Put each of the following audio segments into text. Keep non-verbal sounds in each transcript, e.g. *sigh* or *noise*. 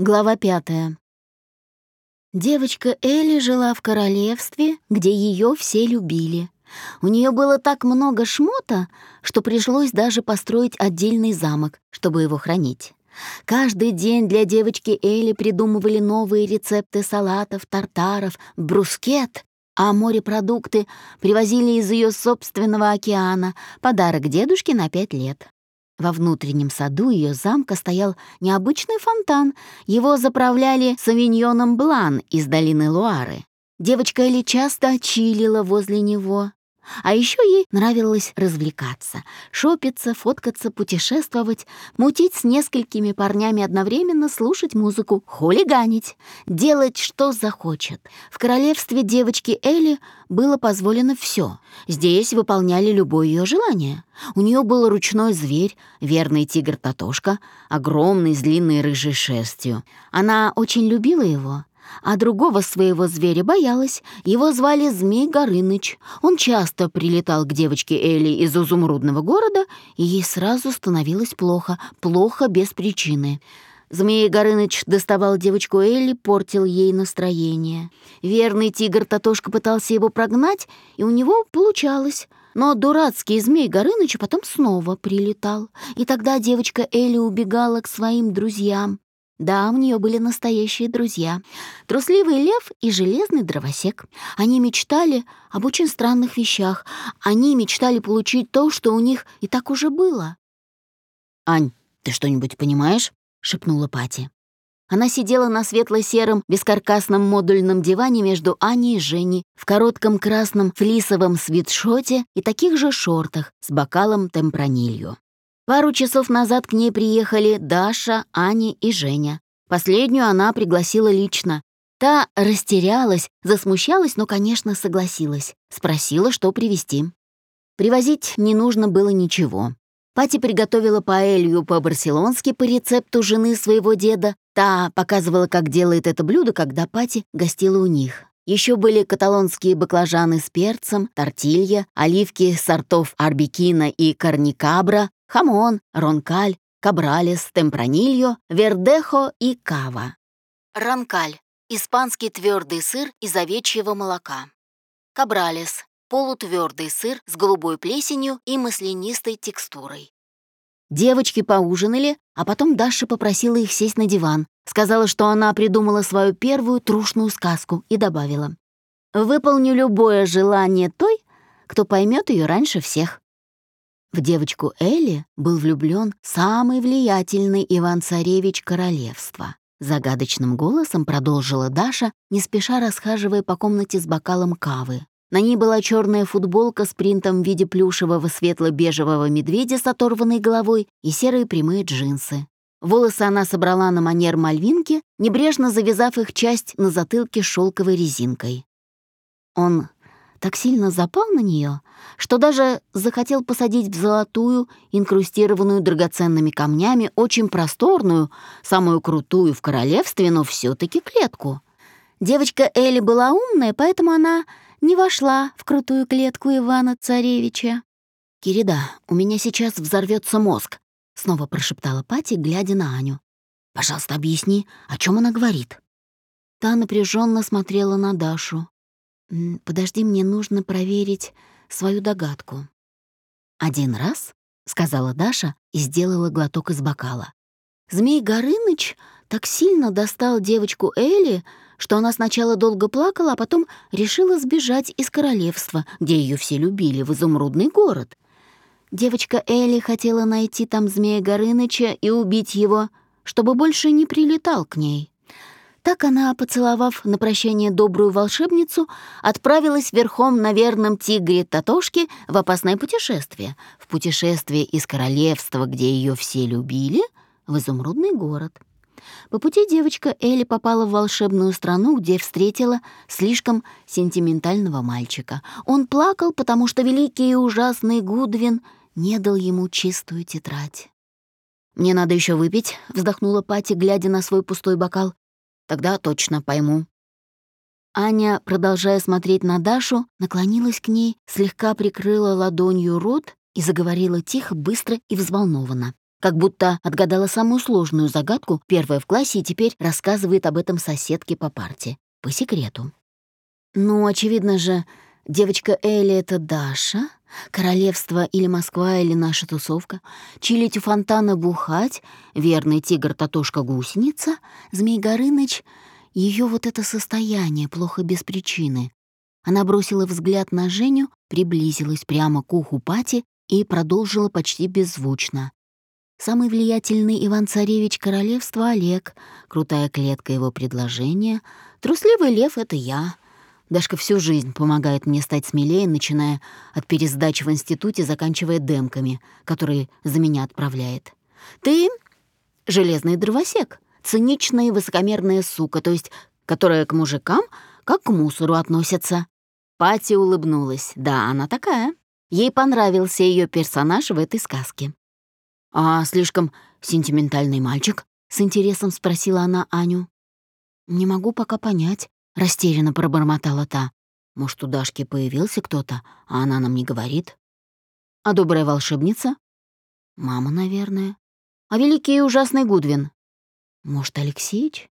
Глава пятая. Девочка Элли жила в королевстве, где ее все любили. У нее было так много шмота, что пришлось даже построить отдельный замок, чтобы его хранить. Каждый день для девочки Элли придумывали новые рецепты салатов, тартаров, брускет, а морепродукты привозили из ее собственного океана, подарок дедушке на пять лет. Во внутреннем саду ее замка стоял необычный фонтан. Его заправляли савиньоном Блан из долины Луары. Девочка Элли часто чилила возле него. А еще ей нравилось развлекаться, шопиться, фоткаться, путешествовать, мутить с несколькими парнями одновременно, слушать музыку, хулиганить, делать, что захочет. В королевстве девочки Элли было позволено все. Здесь выполняли любое ее желание. У нее был ручной зверь, верный тигр Татошка, огромный с длинной рыжей шерстью. Она очень любила его, а другого своего зверя боялась. Его звали Змей Горыныч. Он часто прилетал к девочке Элли из изумрудного города, и ей сразу становилось плохо, плохо без причины. Змей Горыныч доставал девочку Элли, портил ей настроение. Верный тигр Татошка пытался его прогнать, и у него получалось. Но дурацкий змей Горыныч потом снова прилетал, и тогда девочка Элли убегала к своим друзьям. Да, у нее были настоящие друзья. Трусливый лев и железный дровосек. Они мечтали об очень странных вещах. Они мечтали получить то, что у них и так уже было. «Ань, ты что-нибудь понимаешь?» — шепнула Пати. Она сидела на светло-сером бескаркасном модульном диване между Аней и Женей в коротком красном флисовом свитшоте и таких же шортах с бокалом темпранилью. Пару часов назад к ней приехали Даша, Аня и Женя. Последнюю она пригласила лично. Та растерялась, засмущалась, но, конечно, согласилась. Спросила, что привезти. Привозить не нужно было ничего. Пати приготовила паэлью по-барселонски по рецепту жены своего деда. Та показывала, как делает это блюдо, когда Пати гостила у них. Еще были каталонские баклажаны с перцем, тортилья, оливки сортов арбикина и корникабра, хамон, ронкаль, кабралес, темпранильо, вердехо и кава. Ронкаль — испанский твердый сыр из овечьего молока. Кабралес — полутвердый сыр с голубой плесенью и маслянистой текстурой. Девочки поужинали, а потом Даша попросила их сесть на диван, сказала, что она придумала свою первую трушную сказку и добавила. «Выполню любое желание той, кто поймет ее раньше всех». В девочку Элли был влюблен самый влиятельный Иван-царевич королевства. Загадочным голосом продолжила Даша, не спеша расхаживая по комнате с бокалом кавы. На ней была черная футболка с принтом в виде плюшевого светло-бежевого медведя с оторванной головой и серые прямые джинсы. Волосы она собрала на манер мальвинки, небрежно завязав их часть на затылке шелковой резинкой. Он так сильно запал на нее, что даже захотел посадить в золотую, инкрустированную драгоценными камнями, очень просторную, самую крутую в королевстве, но все таки клетку. Девочка Элли была умная, поэтому она не вошла в крутую клетку Ивана-царевича. «Кирида, у меня сейчас взорвется мозг», — снова прошептала Пати, глядя на Аню. «Пожалуйста, объясни, о чем она говорит?» Та напряженно смотрела на Дашу. «Подожди, мне нужно проверить свою догадку». «Один раз», — сказала Даша и сделала глоток из бокала. Змей Горыныч так сильно достал девочку Элли, что она сначала долго плакала, а потом решила сбежать из королевства, где ее все любили, в изумрудный город. Девочка Элли хотела найти там змея Горыныча и убить его, чтобы больше не прилетал к ней. Так она, поцеловав на прощание добрую волшебницу, отправилась верхом на верном тигре Татошке в опасное путешествие. В путешествие из королевства, где ее все любили, в изумрудный город. По пути девочка Элли попала в волшебную страну, где встретила слишком сентиментального мальчика. Он плакал, потому что великий и ужасный Гудвин не дал ему чистую тетрадь. «Мне надо еще выпить», — вздохнула Пати, глядя на свой пустой бокал. Тогда точно пойму». Аня, продолжая смотреть на Дашу, наклонилась к ней, слегка прикрыла ладонью рот и заговорила тихо, быстро и взволнованно. как будто отгадала самую сложную загадку, первая в классе, и теперь рассказывает об этом соседке по парте. По секрету. Ну, очевидно же, девочка Элли — это Даша, королевство или Москва, или наша тусовка, чилить у фонтана бухать, верный тигр-татушка-гусеница, Змей Горыныч — ее вот это состояние плохо без причины. Она бросила взгляд на Женю, приблизилась прямо к уху Пати и продолжила почти беззвучно. Самый влиятельный Иван-царевич королевства Олег, крутая клетка его предложения, трусливый лев — это я. Дашка всю жизнь помогает мне стать смелее, начиная от пересдачи в институте, заканчивая демками, которые за меня отправляет. Ты — железный дровосек, циничная и высокомерная сука, то есть которая к мужикам как к мусору относится. Пати улыбнулась. Да, она такая. Ей понравился ее персонаж в этой сказке. «А слишком сентиментальный мальчик?» — с интересом спросила она Аню. «Не могу пока понять», — растерянно пробормотала та. «Может, у Дашки появился кто-то, а она нам не говорит?» «А добрая волшебница?» «Мама, наверное». «А великий и ужасный Гудвин?» «Может, Алексеич?»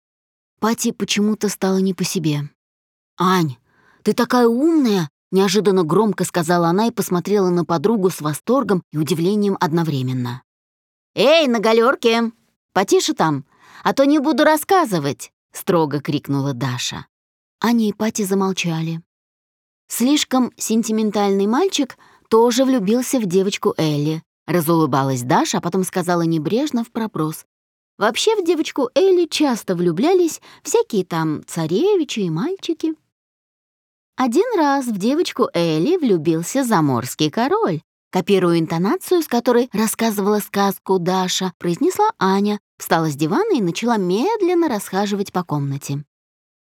Пати почему-то стало не по себе. «Ань, ты такая умная!» — неожиданно громко сказала она и посмотрела на подругу с восторгом и удивлением одновременно. «Эй, на галерке! Потише там, а то не буду рассказывать!» — строго крикнула Даша. Аня и Пати замолчали. Слишком сентиментальный мальчик тоже влюбился в девочку Элли. Разулыбалась Даша, а потом сказала небрежно в пропрос. Вообще в девочку Элли часто влюблялись всякие там царевичи и мальчики. Один раз в девочку Элли влюбился заморский король, Копируя интонацию, с которой рассказывала сказку Даша, произнесла Аня, встала с дивана и начала медленно расхаживать по комнате.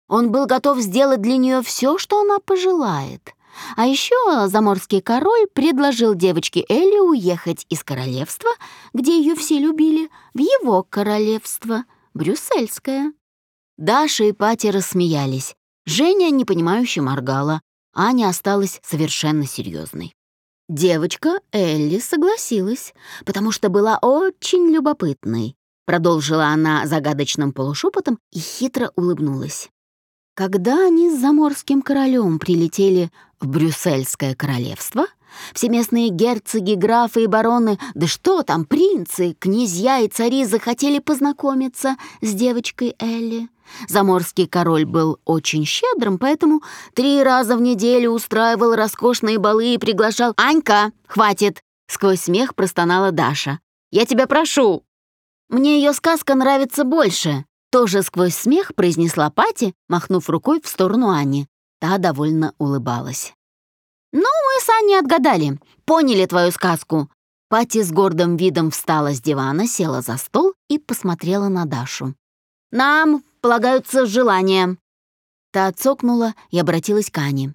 Он был готов сделать для нее все, что она пожелает. А еще заморский король предложил девочке Элли уехать из королевства, где ее все любили, в его королевство, Брюссельское. Даша и Пати рассмеялись. Женя непонимающе моргала. Аня осталась совершенно серьезной. Девочка Элли согласилась, потому что была очень любопытной. Продолжила она загадочным полушепотом и хитро улыбнулась. Когда они с заморским королем прилетели в Брюссельское королевство, все местные герцоги, графы и бароны, да что там, принцы, князья и цари захотели познакомиться с девочкой Элли. Заморский король был очень щедрым, поэтому три раза в неделю устраивал роскошные балы и приглашал «Анька, хватит!» — сквозь смех простонала Даша. «Я тебя прошу!» «Мне ее сказка нравится больше!» Тоже сквозь смех произнесла Пати, махнув рукой в сторону Ани. Та довольно улыбалась. «Ну, мы с Аней отгадали, поняли твою сказку». Пати с гордым видом встала с дивана, села за стол и посмотрела на Дашу. «Нам полагаются желания». Та отцокнула и обратилась к Ане.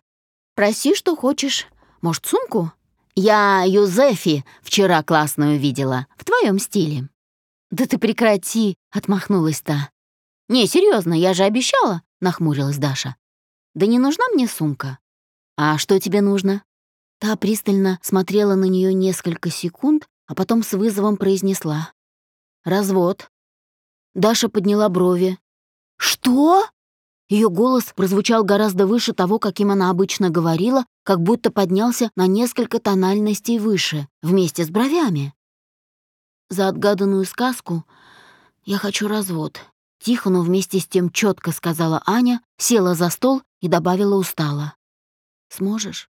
«Проси, что хочешь. Может, сумку? Я Юзефи вчера классную видела, в твоем стиле». «Да ты прекрати!» — отмахнулась та. «Не, серьезно, я же обещала!» — нахмурилась Даша. «Да не нужна мне сумка». «А что тебе нужно?» Та пристально смотрела на нее несколько секунд, а потом с вызовом произнесла. «Развод». Даша подняла брови, «Что?» Ее голос прозвучал гораздо выше того, каким она обычно говорила, как будто поднялся на несколько тональностей выше, вместе с бровями. За отгаданную сказку я хочу развод. Тихо, но вместе с тем четко сказала Аня, села за стол и добавила устало. «Сможешь?»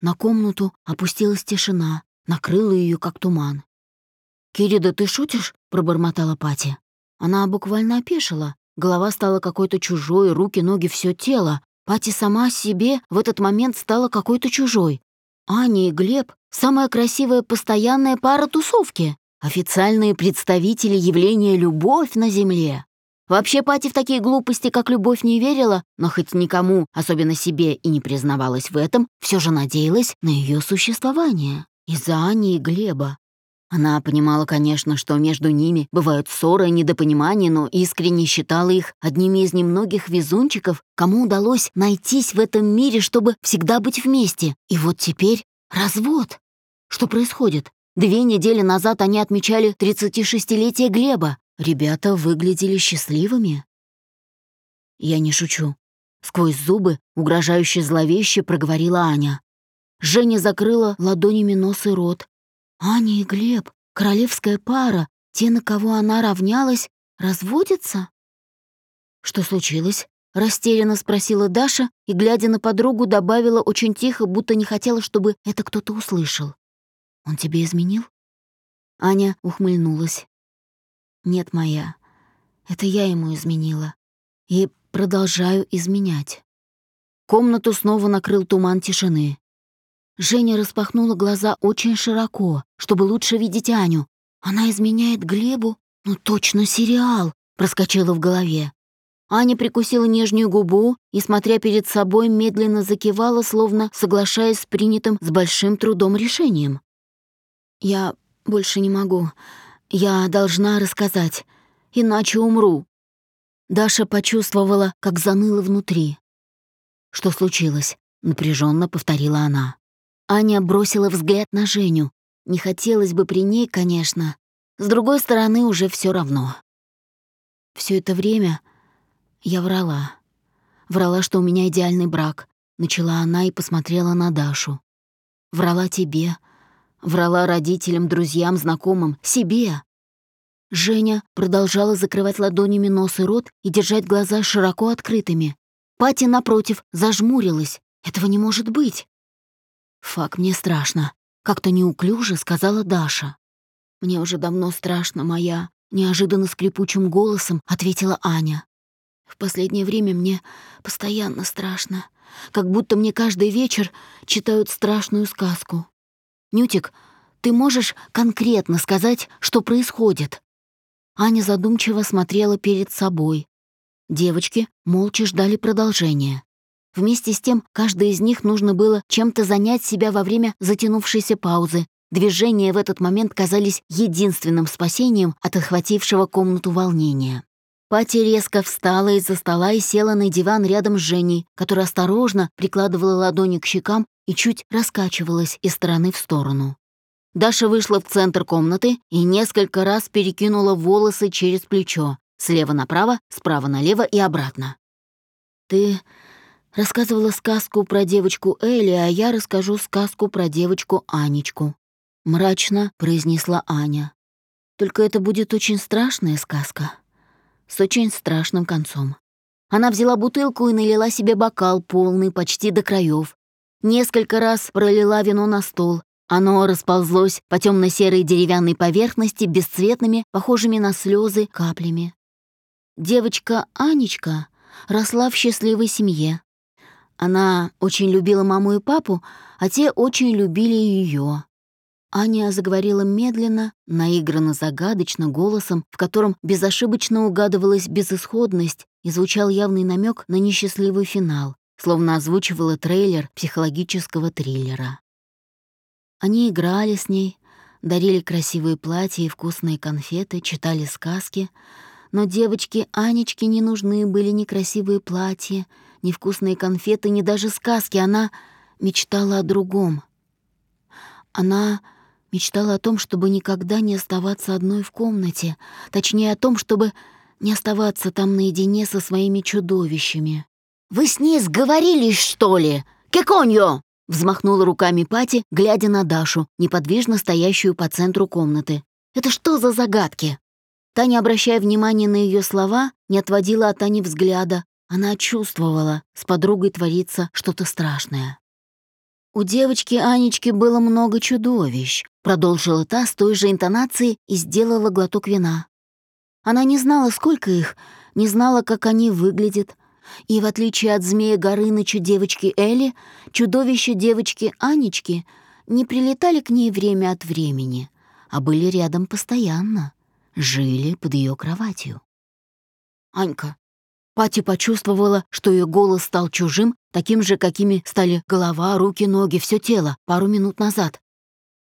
На комнату опустилась тишина, накрыла ее как туман. «Кирида, ты шутишь?» — пробормотала Пати. Она буквально опешила, Голова стала какой-то чужой, руки, ноги, все тело. Пати сама себе в этот момент стала какой-то чужой. Аня и Глеб — самая красивая постоянная пара тусовки. Официальные представители явления «любовь» на Земле. Вообще Пати в такие глупости, как любовь, не верила, но хоть никому, особенно себе, и не признавалась в этом, все же надеялась на ее существование. Из-за Ани и Глеба. Она понимала, конечно, что между ними бывают ссоры и недопонимания, но искренне считала их одними из немногих везунчиков, кому удалось найтись в этом мире, чтобы всегда быть вместе. И вот теперь развод. Что происходит? Две недели назад они отмечали 36-летие Глеба. Ребята выглядели счастливыми. Я не шучу. Сквозь зубы, угрожающе зловеще, проговорила Аня. Женя закрыла ладонями нос и рот. Аня и Глеб, королевская пара, те, на кого она равнялась, разводятся? Что случилось? Растерянно спросила Даша и, глядя на подругу, добавила очень тихо, будто не хотела, чтобы это кто-то услышал. «Он тебе изменил?» Аня ухмыльнулась. «Нет, моя, это я ему изменила. И продолжаю изменять». Комнату снова накрыл туман тишины. Женя распахнула глаза очень широко, чтобы лучше видеть Аню. Она изменяет Глебу? Ну точно сериал, проскочила в голове. Аня прикусила нижнюю губу и, смотря перед собой, медленно закивала, словно соглашаясь с принятым с большим трудом решением. «Я больше не могу. Я должна рассказать, иначе умру». Даша почувствовала, как заныло внутри. «Что случилось?» — напряженно повторила она. Аня бросила взгляд на Женю. Не хотелось бы при ней, конечно. С другой стороны, уже все равно. Все это время я врала. Врала, что у меня идеальный брак. Начала она и посмотрела на Дашу. Врала тебе. Врала родителям, друзьям, знакомым. Себе. Женя продолжала закрывать ладонями нос и рот и держать глаза широко открытыми. Пати, напротив, зажмурилась. Этого не может быть. «Фак, мне страшно», — как-то неуклюже сказала Даша. «Мне уже давно страшно, моя», — неожиданно скрипучим голосом ответила Аня. В последнее время мне постоянно страшно, как будто мне каждый вечер читают страшную сказку. Нютик, ты можешь конкретно сказать, что происходит?» Аня задумчиво смотрела перед собой. Девочки молча ждали продолжения. Вместе с тем, каждой из них нужно было чем-то занять себя во время затянувшейся паузы. Движения в этот момент казались единственным спасением от охватившего комнату волнения. Пати резко встала из-за стола и села на диван рядом с Женей, которая осторожно прикладывала ладони к щекам и чуть раскачивалась из стороны в сторону. Даша вышла в центр комнаты и несколько раз перекинула волосы через плечо, слева направо, справа налево и обратно. «Ты рассказывала сказку про девочку Элли, а я расскажу сказку про девочку Анечку», — мрачно произнесла Аня. «Только это будет очень страшная сказка» с очень страшным концом. Она взяла бутылку и налила себе бокал, полный почти до краев. Несколько раз пролила вино на стол. Оно расползлось по темно серой деревянной поверхности бесцветными, похожими на слезы, каплями. Девочка Анечка росла в счастливой семье. Она очень любила маму и папу, а те очень любили ее. Аня заговорила медленно, наигранно загадочно голосом, в котором безошибочно угадывалась безысходность и звучал явный намек на несчастливый финал, словно озвучивала трейлер психологического триллера. Они играли с ней, дарили красивые платья и вкусные конфеты, читали сказки, но девочке Анечке не нужны были ни красивые платья, ни вкусные конфеты, ни даже сказки. Она мечтала о другом. Она Мечтала о том, чтобы никогда не оставаться одной в комнате, точнее о том, чтобы не оставаться там наедине со своими чудовищами. «Вы с ней сговорились, что ли? Кеконьо!» Взмахнула руками Пати, глядя на Дашу, неподвижно стоящую по центру комнаты. «Это что за загадки?» Таня, обращая внимание на ее слова, не отводила от Ани взгляда. Она чувствовала, с подругой творится что-то страшное. «У девочки Анечки было много чудовищ», — продолжила та с той же интонацией и сделала глоток вина. Она не знала, сколько их, не знала, как они выглядят. И в отличие от змея Горыныча девочки Эли, чудовища девочки Анечки не прилетали к ней время от времени, а были рядом постоянно, жили под ее кроватью. «Анька, Пати почувствовала, что ее голос стал чужим, таким же, какими стали голова, руки, ноги, все тело пару минут назад.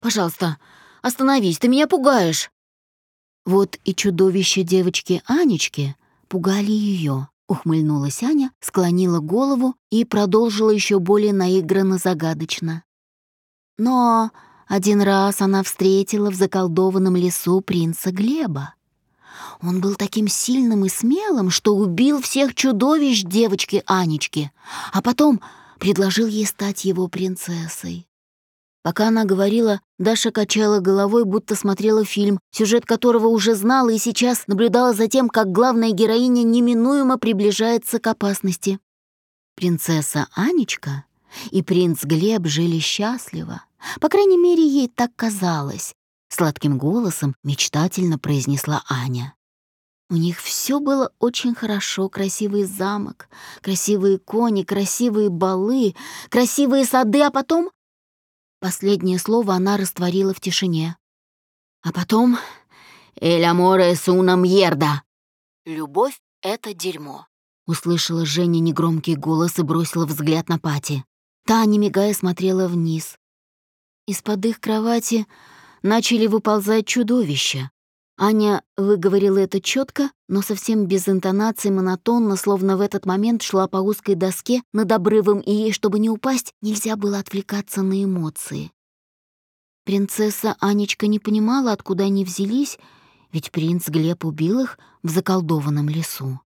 «Пожалуйста, остановись, ты меня пугаешь!» Вот и чудовище девочки Анечки пугали ее. Ухмыльнулась Аня, склонила голову и продолжила еще более наигранно загадочно. «Но Один раз она встретила в заколдованном лесу принца Глеба. Он был таким сильным и смелым, что убил всех чудовищ девочки Анечки, а потом предложил ей стать его принцессой. Пока она говорила, Даша качала головой, будто смотрела фильм, сюжет которого уже знала и сейчас наблюдала за тем, как главная героиня неминуемо приближается к опасности. Принцесса Анечка и принц Глеб жили счастливо. По крайней мере, ей так казалось. Сладким голосом мечтательно произнесла Аня. У них все было очень хорошо. Красивый замок, красивые кони, красивые балы, красивые сады, а потом Последнее слово она растворила в тишине. А потом «Эль аморе una mierda». «Любовь — это дерьмо», — услышала Женя негромкий голос и бросила взгляд на Пати. Та, не мигая, смотрела вниз. Из-под их кровати начали выползать чудовища. Аня выговорила это четко, но совсем без интонации, монотонно, словно в этот момент шла по узкой доске над обрывом, и ей, чтобы не упасть, нельзя было отвлекаться на эмоции. Принцесса Анечка не понимала, откуда они взялись, ведь принц Глеб убил их в заколдованном лесу.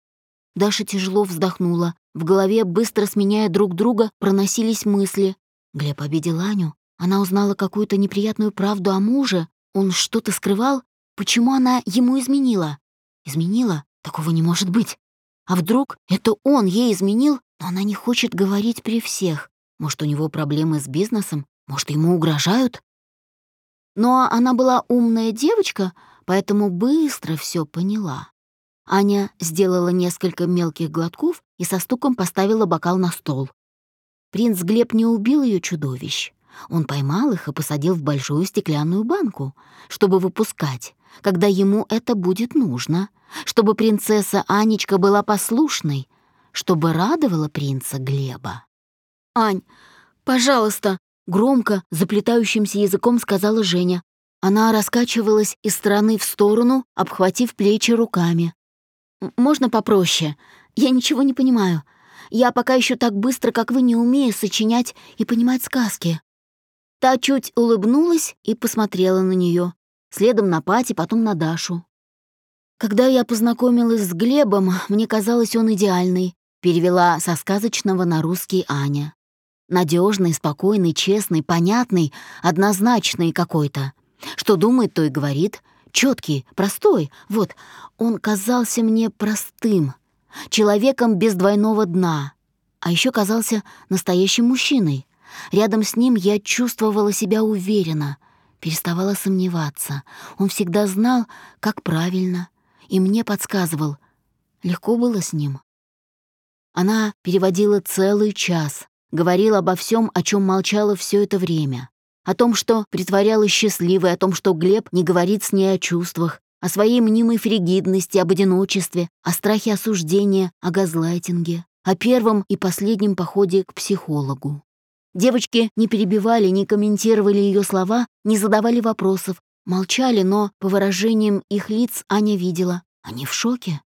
Даша тяжело вздохнула. В голове, быстро сменяя друг друга, проносились мысли. Глеб обидел Аню. Она узнала какую-то неприятную правду о муже. Он что-то скрывал, Почему она ему изменила? Изменила? Такого не может быть. А вдруг это он ей изменил, но она не хочет говорить при всех? Может, у него проблемы с бизнесом? Может, ему угрожают? Но она была умная девочка, поэтому быстро все поняла. Аня сделала несколько мелких глотков и со стуком поставила бокал на стол. Принц Глеб не убил ее чудовищ. Он поймал их и посадил в большую стеклянную банку, чтобы выпускать, когда ему это будет нужно, чтобы принцесса Анечка была послушной, чтобы радовала принца Глеба. «Ань, пожалуйста!» — громко, заплетающимся языком сказала Женя. Она раскачивалась из стороны в сторону, обхватив плечи руками. «Можно попроще? Я ничего не понимаю. Я пока еще так быстро, как вы, не умею сочинять и понимать сказки». Та чуть улыбнулась и посмотрела на нее следом на Пати, потом на Дашу. Когда я познакомилась с Глебом, мне казалось, он идеальный, перевела со сказочного на русский Аня. Надежный, спокойный, честный, понятный, однозначный какой-то. Что думает, то и говорит. Четкий, простой. Вот, он казался мне простым, человеком без двойного дна. А еще казался настоящим мужчиной. Рядом с ним я чувствовала себя уверенно — переставала сомневаться. Он всегда знал, как правильно, и мне подсказывал. Легко было с ним. Она переводила целый час, говорила обо всем, о чем молчала все это время. О том, что притворялась счастливой, о том, что Глеб не говорит с ней о чувствах, о своей мнимой фригидности, об одиночестве, о страхе осуждения, о газлайтинге, о первом и последнем походе к психологу. Девочки не перебивали, не комментировали ее слова, не задавали вопросов, молчали, но по выражениям их лиц Аня видела. Они в шоке.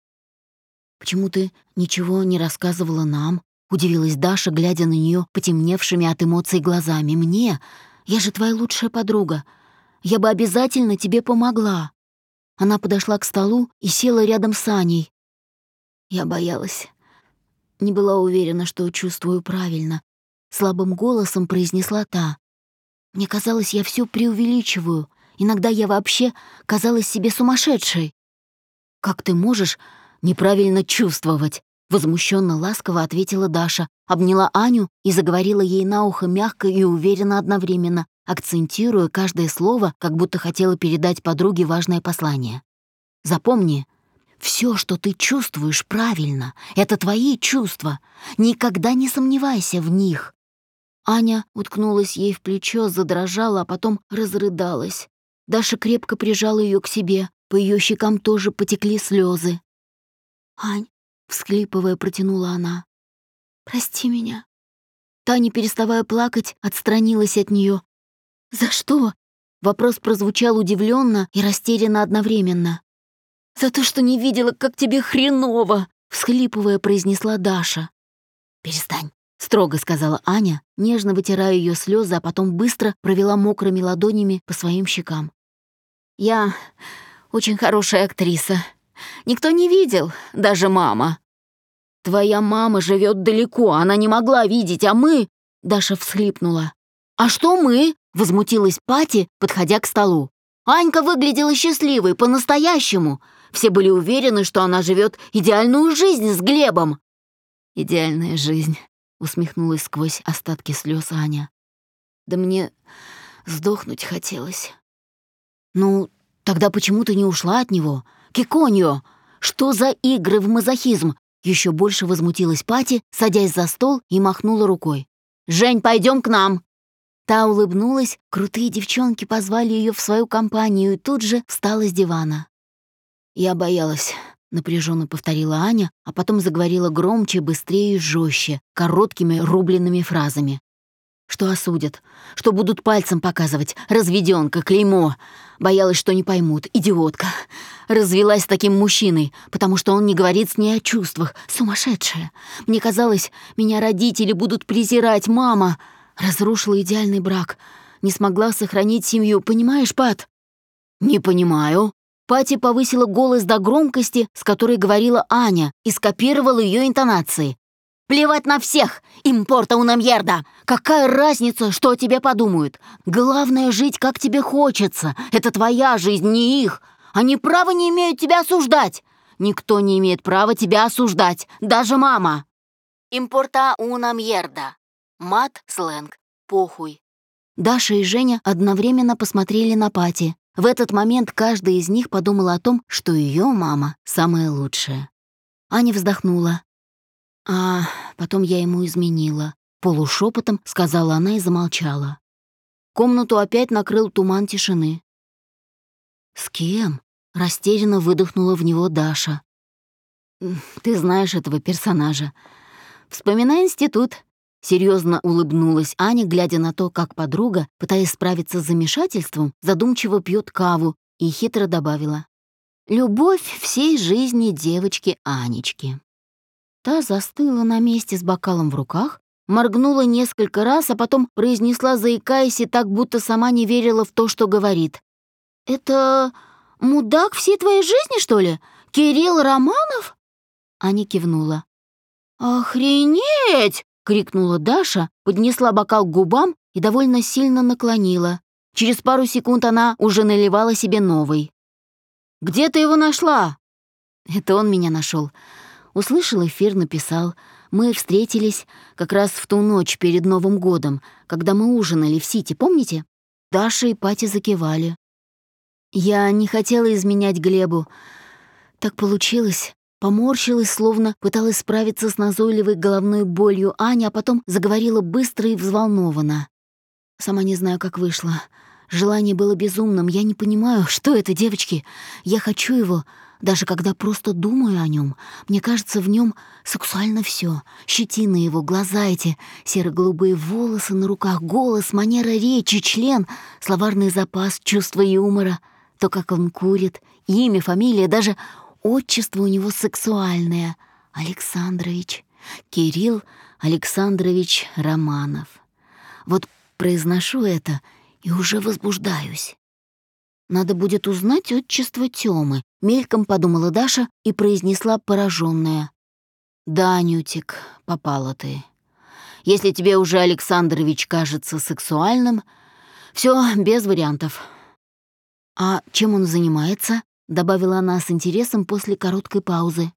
«Почему ты ничего не рассказывала нам?» — удивилась Даша, глядя на нее потемневшими от эмоций глазами. «Мне? Я же твоя лучшая подруга. Я бы обязательно тебе помогла». Она подошла к столу и села рядом с Аней. Я боялась. Не была уверена, что чувствую правильно, слабым голосом произнесла та. Мне казалось, я все преувеличиваю. Иногда я вообще казалась себе сумасшедшей. Как ты можешь неправильно чувствовать? Возмущенно ласково ответила Даша, обняла Аню и заговорила ей на ухо мягко и уверенно одновременно, акцентируя каждое слово, как будто хотела передать подруге важное послание. «Запомни, все, что ты чувствуешь, правильно. Это твои чувства. Никогда не сомневайся в них. Аня уткнулась ей в плечо, задрожала, а потом разрыдалась. Даша крепко прижала ее к себе, по ее щекам тоже потекли слезы. «Ань», — всхлипывая, протянула она, — «прости меня». Таня, переставая плакать, отстранилась от нее. «За что?» — вопрос прозвучал удивленно и растерянно одновременно. «За то, что не видела, как тебе хреново!» — всхлипывая, произнесла Даша. «Перестань», — строго сказала Аня, нежно вытирая ее слезы, а потом быстро провела мокрыми ладонями по своим щекам. «Я очень хорошая актриса. Никто не видел, даже мама». «Твоя мама живет далеко, она не могла видеть, а мы...» Даша всхлипнула. «А что мы?» — возмутилась Пати, подходя к столу. Анька выглядела счастливой, по-настоящему. Все были уверены, что она живет идеальную жизнь с Глебом. «Идеальная жизнь», — усмехнулась сквозь остатки слез Аня. «Да мне сдохнуть хотелось». «Ну, тогда почему ты не ушла от него? Киконьо! Что за игры в мазохизм?» Еще больше возмутилась Пати, садясь за стол и махнула рукой. «Жень, пойдем к нам!» Та улыбнулась, крутые девчонки позвали ее в свою компанию и тут же встала с дивана. «Я боялась», — напряженно повторила Аня, а потом заговорила громче, быстрее и жестче, короткими рубленными фразами. «Что осудят? Что будут пальцем показывать? Разведенка, клеймо. Боялась, что не поймут. Идиотка. Развелась с таким мужчиной, потому что он не говорит с ней о чувствах. Сумасшедшая. Мне казалось, меня родители будут презирать, мама. Разрушила идеальный брак. Не смогла сохранить семью, понимаешь, Пат?» «Не понимаю». Пати повысила голос до громкости, с которой говорила Аня, и скопировала ее интонации. «Плевать на всех! Импорта унамьерда! Какая разница, что о тебе подумают? Главное — жить, как тебе хочется. Это твоя жизнь, не их. Они права не имеют тебя осуждать. Никто не имеет права тебя осуждать, даже мама!» «Импорта унамьерда», Мат-сленг. Похуй. Даша и Женя одновременно посмотрели на Пати. В этот момент каждая из них подумала о том, что ее мама самая лучшая. Аня вздохнула. А потом я ему изменила. Полушепотом сказала она и замолчала. Комнату опять накрыл туман тишины. «С кем?» — растерянно выдохнула в него Даша. «Ты знаешь этого персонажа. Вспоминай институт. Серьезно улыбнулась Аня, глядя на то, как подруга, пытаясь справиться с замешательством, задумчиво пьет каву и хитро добавила. «Любовь всей жизни девочки Анечки». Та застыла на месте с бокалом в руках, моргнула несколько раз, а потом произнесла, заикаясь, и так будто сама не верила в то, что говорит. «Это мудак всей твоей жизни, что ли? Кирилл Романов?» Аня кивнула. «Охренеть!» Крикнула Даша, поднесла бокал к губам и довольно сильно наклонила. Через пару секунд она уже наливала себе новый. «Где ты его нашла?» «Это он меня нашел. Услышал эфир, написал. Мы встретились как раз в ту ночь перед Новым годом, когда мы ужинали в Сити, помните? Даша и Пати закивали. Я не хотела изменять Глебу. Так получилось. Поморщилась, словно пыталась справиться с назойливой головной болью Аня, а потом заговорила быстро и взволнованно. Сама не знаю, как вышло. Желание было безумным. Я не понимаю, что это, девочки. Я хочу его, даже когда просто думаю о нем. Мне кажется, в нем сексуально все: Щетина его, глаза эти, серо-голубые волосы на руках, голос, манера речи, член, словарный запас, чувство юмора, то, как он курит, имя, фамилия, даже Отчество у него сексуальное — Александрович. Кирилл Александрович Романов. Вот произношу это и уже возбуждаюсь. Надо будет узнать отчество Тёмы, мельком подумала Даша и произнесла пораженная. Да, Нютик, попала ты. Если тебе уже Александрович кажется сексуальным, все без вариантов. А чем он занимается? Добавила она с интересом после короткой паузы.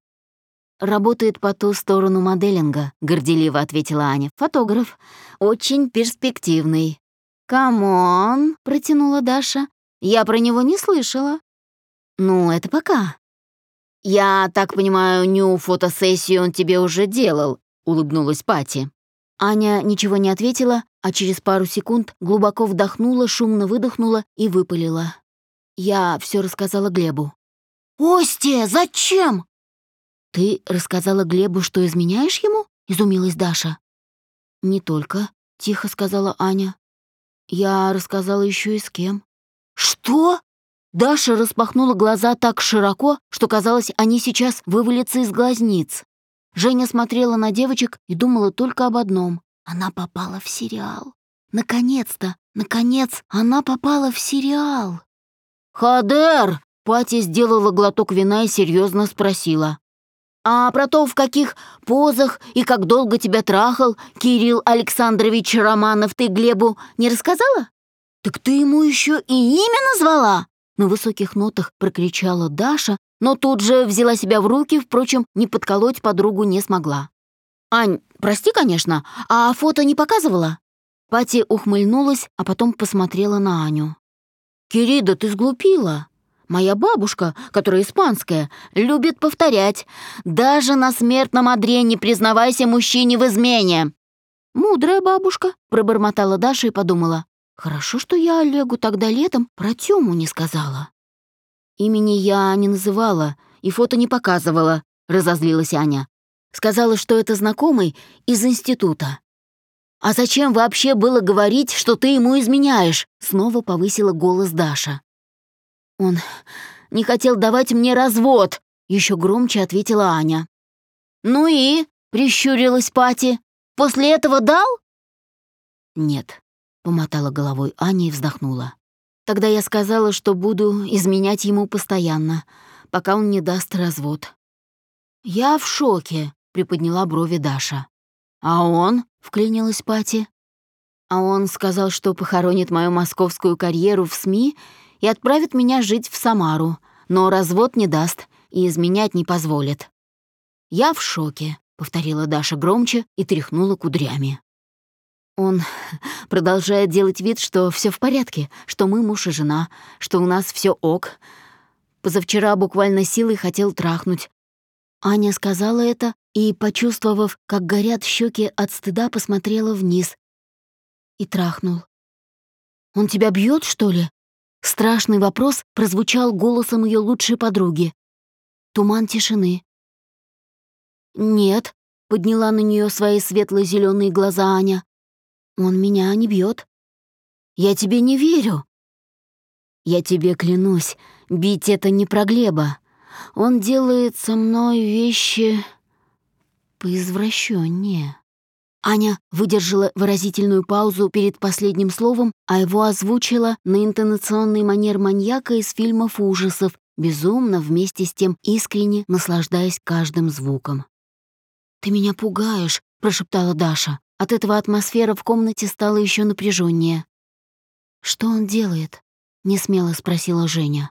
«Работает по ту сторону моделинга», — горделиво ответила Аня. «Фотограф. Очень перспективный». «Come on», — протянула Даша. «Я про него не слышала». «Ну, это пока». «Я так понимаю, ню фотосессию он тебе уже делал», — улыбнулась Пати. Аня ничего не ответила, а через пару секунд глубоко вдохнула, шумно выдохнула и выпалила. Я все рассказала Глебу. «Остя, зачем?» «Ты рассказала Глебу, что изменяешь ему?» — изумилась Даша. «Не только», — тихо сказала Аня. «Я рассказала еще и с кем». «Что?» Даша распахнула глаза так широко, что казалось, они сейчас вывалятся из глазниц. Женя смотрела на девочек и думала только об одном. Она попала в сериал. Наконец-то, наконец, она попала в сериал. «Хадер!» — Пати сделала глоток вина и серьезно спросила. «А про то, в каких позах и как долго тебя трахал Кирилл Александрович Романов, ты Глебу не рассказала? Так ты ему еще и имя назвала?» На высоких нотах прокричала Даша, но тут же взяла себя в руки, впрочем, не подколоть подругу не смогла. «Ань, прости, конечно, а фото не показывала?» Пати ухмыльнулась, а потом посмотрела на Аню. «Кирида, ты сглупила. Моя бабушка, которая испанская, любит повторять. Даже на смертном одре не признавайся мужчине в измене». «Мудрая бабушка», — пробормотала Даша и подумала. «Хорошо, что я Олегу тогда летом про Тёму не сказала». «Имени я не называла и фото не показывала», — разозлилась Аня. Сказала, что это знакомый из института. «А зачем вообще было говорить, что ты ему изменяешь?» Снова повысила голос Даша. «Он не хотел давать мне развод», — еще громче ответила Аня. «Ну и?» — прищурилась Пати. «После этого дал?» «Нет», — помотала головой Аня и вздохнула. «Тогда я сказала, что буду изменять ему постоянно, пока он не даст развод». «Я в шоке», — приподняла брови Даша. «А он?» — вклинилась Пати. «А он сказал, что похоронит мою московскую карьеру в СМИ и отправит меня жить в Самару, но развод не даст и изменять не позволит». «Я в шоке», — повторила Даша громче и тряхнула кудрями. Он *laughs* продолжает делать вид, что все в порядке, что мы муж и жена, что у нас все ок. Позавчера буквально силой хотел трахнуть, Аня сказала это и, почувствовав, как горят щеки от стыда, посмотрела вниз и трахнул. «Он тебя бьет, что ли?» Страшный вопрос прозвучал голосом ее лучшей подруги. Туман тишины. «Нет», — подняла на нее свои светло-зеленые глаза Аня. «Он меня не бьет. Я тебе не верю». «Я тебе клянусь, бить это не про Глеба. Он делает со мной вещи поизвращеннее. Аня выдержала выразительную паузу перед последним словом, а его озвучила на интонационный манер маньяка из фильмов ужасов, безумно, вместе с тем искренне наслаждаясь каждым звуком. «Ты меня пугаешь», — прошептала Даша. От этого атмосфера в комнате стала еще напряженнее. «Что он делает?» — несмело спросила Женя.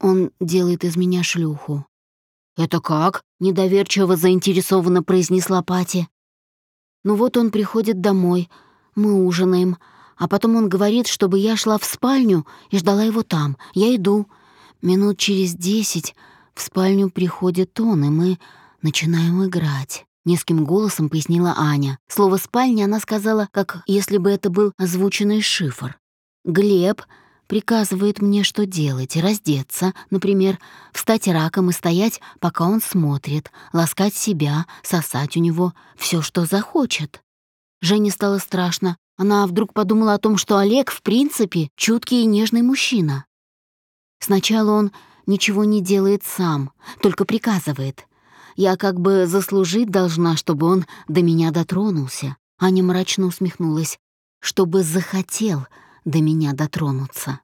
Он делает из меня шлюху». «Это как?» — недоверчиво заинтересованно произнесла Пати. «Ну вот он приходит домой, мы ужинаем, а потом он говорит, чтобы я шла в спальню и ждала его там. Я иду. Минут через десять в спальню приходит он, и мы начинаем играть». Низким голосом пояснила Аня. Слово «спальня» она сказала, как если бы это был озвученный шифр. Глеб приказывает мне, что делать, раздеться, например, встать раком и стоять, пока он смотрит, ласкать себя, сосать у него все, что захочет. Жене стало страшно. Она вдруг подумала о том, что Олег, в принципе, чуткий и нежный мужчина. Сначала он ничего не делает сам, только приказывает. Я как бы заслужить должна, чтобы он до меня дотронулся. Аня мрачно усмехнулась. Чтобы захотел — до меня дотронуться.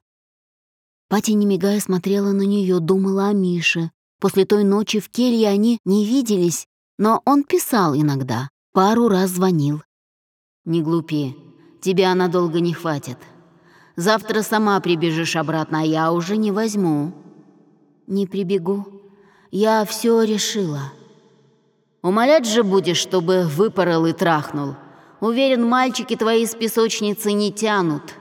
Пати, не мигая, смотрела на нее, думала о Мише. После той ночи в келье они не виделись, но он писал иногда, пару раз звонил. «Не глупи, тебя надолго не хватит. Завтра сама прибежишь обратно, а я уже не возьму». «Не прибегу. Я все решила». «Умолять же будешь, чтобы выпорол и трахнул. Уверен, мальчики твои с песочницы не тянут».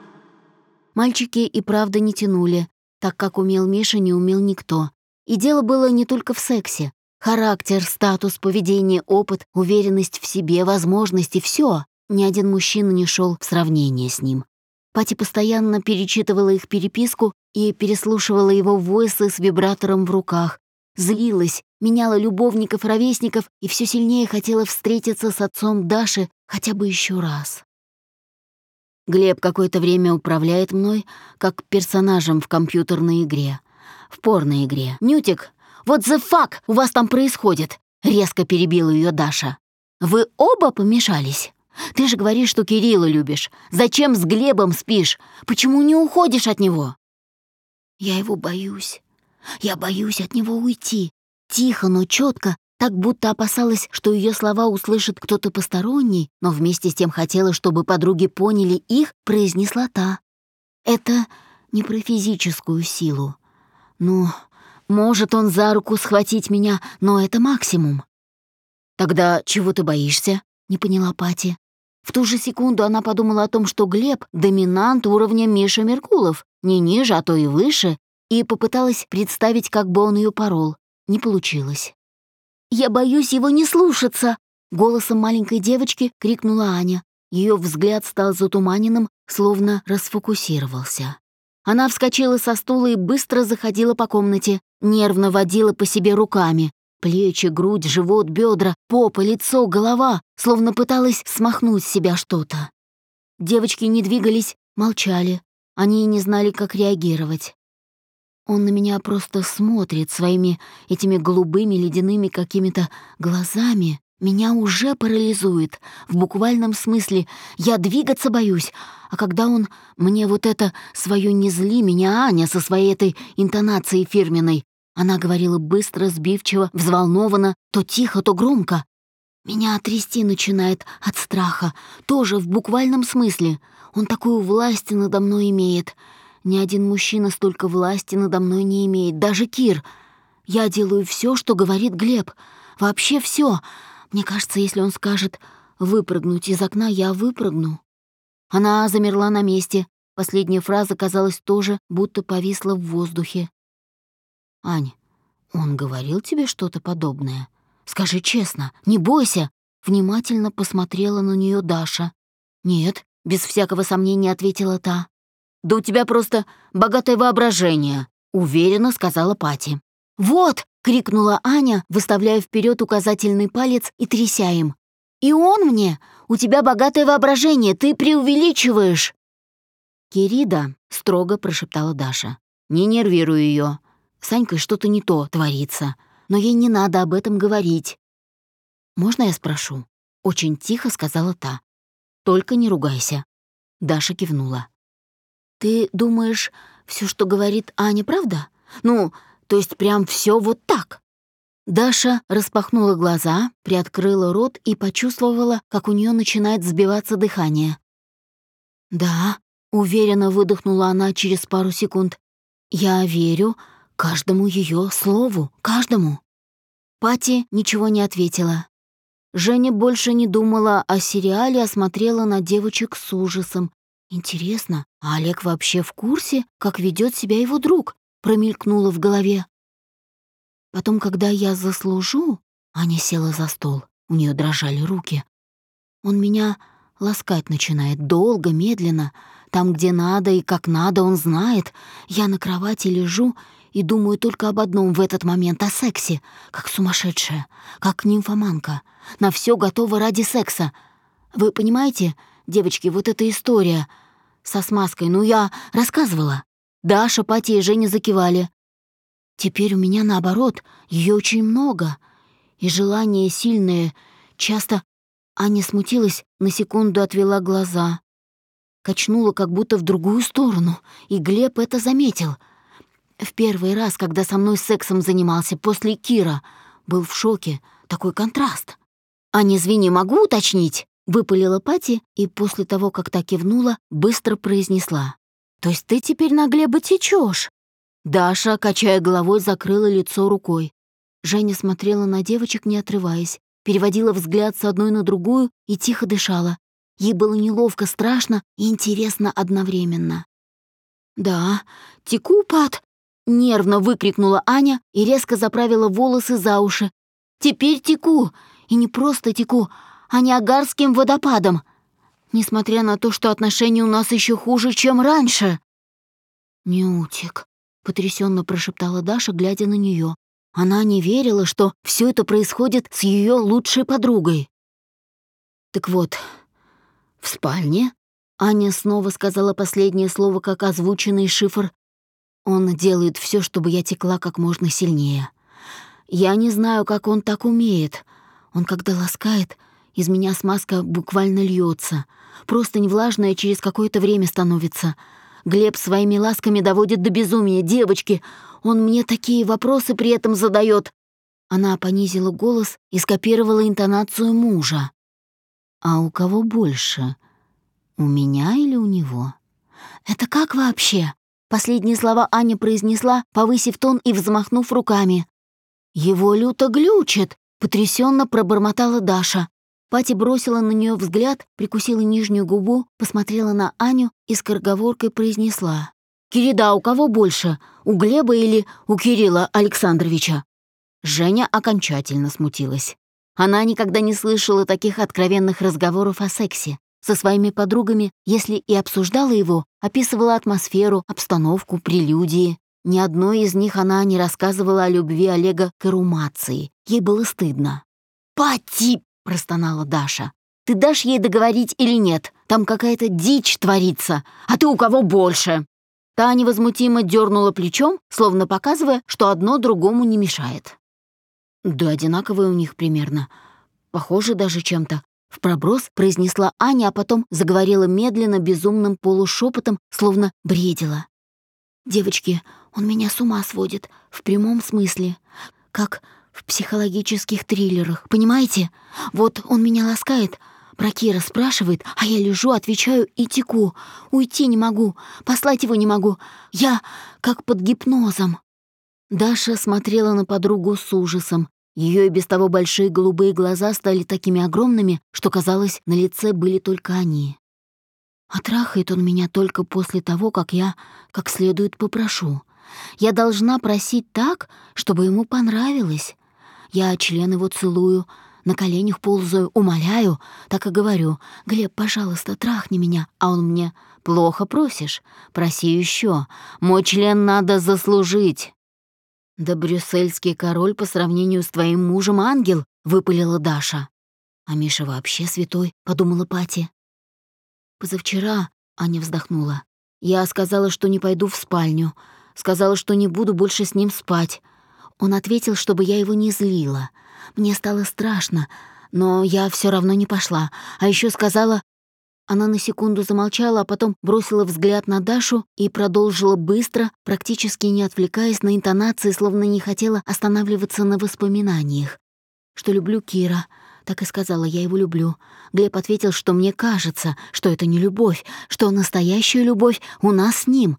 Мальчики и правда не тянули, так как умел Миша, не умел никто. И дело было не только в сексе. Характер, статус, поведение, опыт, уверенность в себе, возможности — все. Ни один мужчина не шел в сравнение с ним. Пати постоянно перечитывала их переписку и переслушивала его войсы с вибратором в руках. Злилась, меняла любовников-ровесников и все сильнее хотела встретиться с отцом Даши хотя бы еще раз. Глеб какое-то время управляет мной, как персонажем в компьютерной игре. В порной игре. «Нютик, вот the fuck у вас там происходит? — резко перебила ее Даша. «Вы оба помешались? Ты же говоришь, что Кирилла любишь. Зачем с Глебом спишь? Почему не уходишь от него?» «Я его боюсь. Я боюсь от него уйти. Тихо, но четко, так будто опасалась, что ее слова услышит кто-то посторонний, но вместе с тем хотела, чтобы подруги поняли их, произнесла та. Это не про физическую силу. Ну, может он за руку схватить меня, но это максимум. Тогда чего ты боишься? Не поняла Пати. В ту же секунду она подумала о том, что Глеб — доминант уровня Миша Меркулов, не ниже, а то и выше, и попыталась представить, как бы он ее порол. Не получилось. «Я боюсь его не слушаться!» — голосом маленькой девочки крикнула Аня. Ее взгляд стал затуманенным, словно расфокусировался. Она вскочила со стула и быстро заходила по комнате, нервно водила по себе руками. Плечи, грудь, живот, бедра, попа, лицо, голова, словно пыталась смахнуть с себя что-то. Девочки не двигались, молчали. Они не знали, как реагировать. Он на меня просто смотрит своими этими голубыми ледяными какими-то глазами. Меня уже парализует. В буквальном смысле я двигаться боюсь. А когда он мне вот это свое «не зли меня, Аня» со своей этой интонацией фирменной, она говорила быстро, сбивчиво, взволнованно, то тихо, то громко. Меня трясти начинает от страха, тоже в буквальном смысле. Он такую власть надо мной имеет — ни один мужчина столько власти надо мной не имеет, даже Кир. Я делаю все, что говорит Глеб. Вообще все. Мне кажется, если он скажет «выпрыгнуть из окна», я выпрыгну. Она замерла на месте. Последняя фраза казалась тоже, будто повисла в воздухе. «Ань, он говорил тебе что-то подобное? Скажи честно, не бойся!» Внимательно посмотрела на нее Даша. «Нет», — без всякого сомнения ответила та. «Да у тебя просто богатое воображение», — уверенно сказала Пати. «Вот!» — крикнула Аня, выставляя вперед указательный палец и тряся им. «И он мне! У тебя богатое воображение, ты преувеличиваешь!» «Кирида», — строго прошептала Даша, — «не нервируй ее. Санькой что-то не то творится, но ей не надо об этом говорить». «Можно я спрошу?» — очень тихо сказала та. «Только не ругайся». Даша кивнула. «Ты думаешь, все, что говорит Аня, правда? Ну, то есть прям все вот так?» Даша распахнула глаза, приоткрыла рот и почувствовала, как у нее начинает сбиваться дыхание. «Да», — уверенно выдохнула она через пару секунд, «я верю каждому ее слову, каждому». Пати ничего не ответила. Женя больше не думала о сериале, а смотрела на девочек с ужасом, Интересно, а Олег вообще в курсе, как ведет себя его друг? Промелькнуло в голове. Потом, когда я заслужу, Аня села за стол, у нее дрожали руки. Он меня ласкать начинает долго, медленно. Там, где надо и как надо, он знает. Я на кровати лежу и думаю только об одном в этот момент — о сексе. Как сумасшедшая, как нимфоманка. На все готова ради секса. Вы понимаете, девочки, вот эта история со смазкой, ну я рассказывала. Даша, Пати и Женя закивали. Теперь у меня наоборот, ее очень много. И желание сильное. Часто Аня смутилась, на секунду отвела глаза. Качнула как будто в другую сторону, и Глеб это заметил. В первый раз, когда со мной сексом занимался после Кира, был в шоке. Такой контраст. «Аня, извини, могу уточнить?» Выпалила Пати и после того, как та кивнула, быстро произнесла. «То есть ты теперь на Глеба течешь? Даша, качая головой, закрыла лицо рукой. Женя смотрела на девочек, не отрываясь, переводила взгляд с одной на другую и тихо дышала. Ей было неловко, страшно и интересно одновременно. «Да, теку, Пат!» — нервно выкрикнула Аня и резко заправила волосы за уши. «Теперь теку! И не просто теку, а не Агарским водопадом, несмотря на то, что отношения у нас еще хуже, чем раньше. «Нютик», — потрясенно прошептала Даша, глядя на нее. Она не верила, что все это происходит с ее лучшей подругой. «Так вот, в спальне...» Аня снова сказала последнее слово, как озвученный шифр. «Он делает все, чтобы я текла как можно сильнее. Я не знаю, как он так умеет. Он когда ласкает, из меня смазка буквально льется. Просто невлажная через какое-то время становится. Глеб своими ласками доводит до безумия. Девочки, он мне такие вопросы при этом задает. Она понизила голос и скопировала интонацию мужа. «А у кого больше? У меня или у него?» «Это как вообще?» Последние слова Аня произнесла, повысив тон и взмахнув руками. «Его люто глючит!» — потрясенно пробормотала Даша. Пати бросила на нее взгляд, прикусила нижнюю губу, посмотрела на Аню и с корговоркой произнесла. «Кирида, у кого больше? У Глеба или у Кирилла Александровича?» Женя окончательно смутилась. Она никогда не слышала таких откровенных разговоров о сексе. Со своими подругами, если и обсуждала его, описывала атмосферу, обстановку, прелюдии. Ни одной из них она не рассказывала о любви Олега к эрумации. Ей было стыдно. «Пати!» — простонала Даша. «Ты дашь ей договорить или нет? Там какая-то дичь творится. А ты у кого больше?» Та невозмутимо дернула плечом, словно показывая, что одно другому не мешает. Да одинаковые у них примерно. Похоже даже чем-то. В проброс произнесла Аня, а потом заговорила медленно, безумным полушепотом, словно бредила. «Девочки, он меня с ума сводит, в прямом смысле. Как в психологических триллерах, понимаете? Вот он меня ласкает, про Кира спрашивает, а я лежу, отвечаю и теку. Уйти не могу, послать его не могу. Я как под гипнозом». Даша смотрела на подругу с ужасом. Ее и без того большие голубые глаза стали такими огромными, что, казалось, на лице были только они. А трахает он меня только после того, как я как следует попрошу. Я должна просить так, чтобы ему понравилось. Я член его целую, на коленях ползаю, умоляю, так и говорю, «Глеб, пожалуйста, трахни меня», а он мне, «Плохо просишь, проси еще, мой член надо заслужить». «Да брюссельский король по сравнению с твоим мужем ангел», — выпалила Даша. «А Миша вообще святой», — подумала Пати. «Позавчера», — Аня вздохнула, — «я сказала, что не пойду в спальню, сказала, что не буду больше с ним спать. Он ответил, чтобы я его не злила. Мне стало страшно, но я все равно не пошла, а еще сказала, она на секунду замолчала, а потом бросила взгляд на Дашу и продолжила быстро, практически не отвлекаясь на интонации, словно не хотела останавливаться на воспоминаниях. «Что люблю Кира», — так и сказала, «я его люблю». Глеб ответил, что мне кажется, что это не любовь, что настоящая любовь у нас с ним.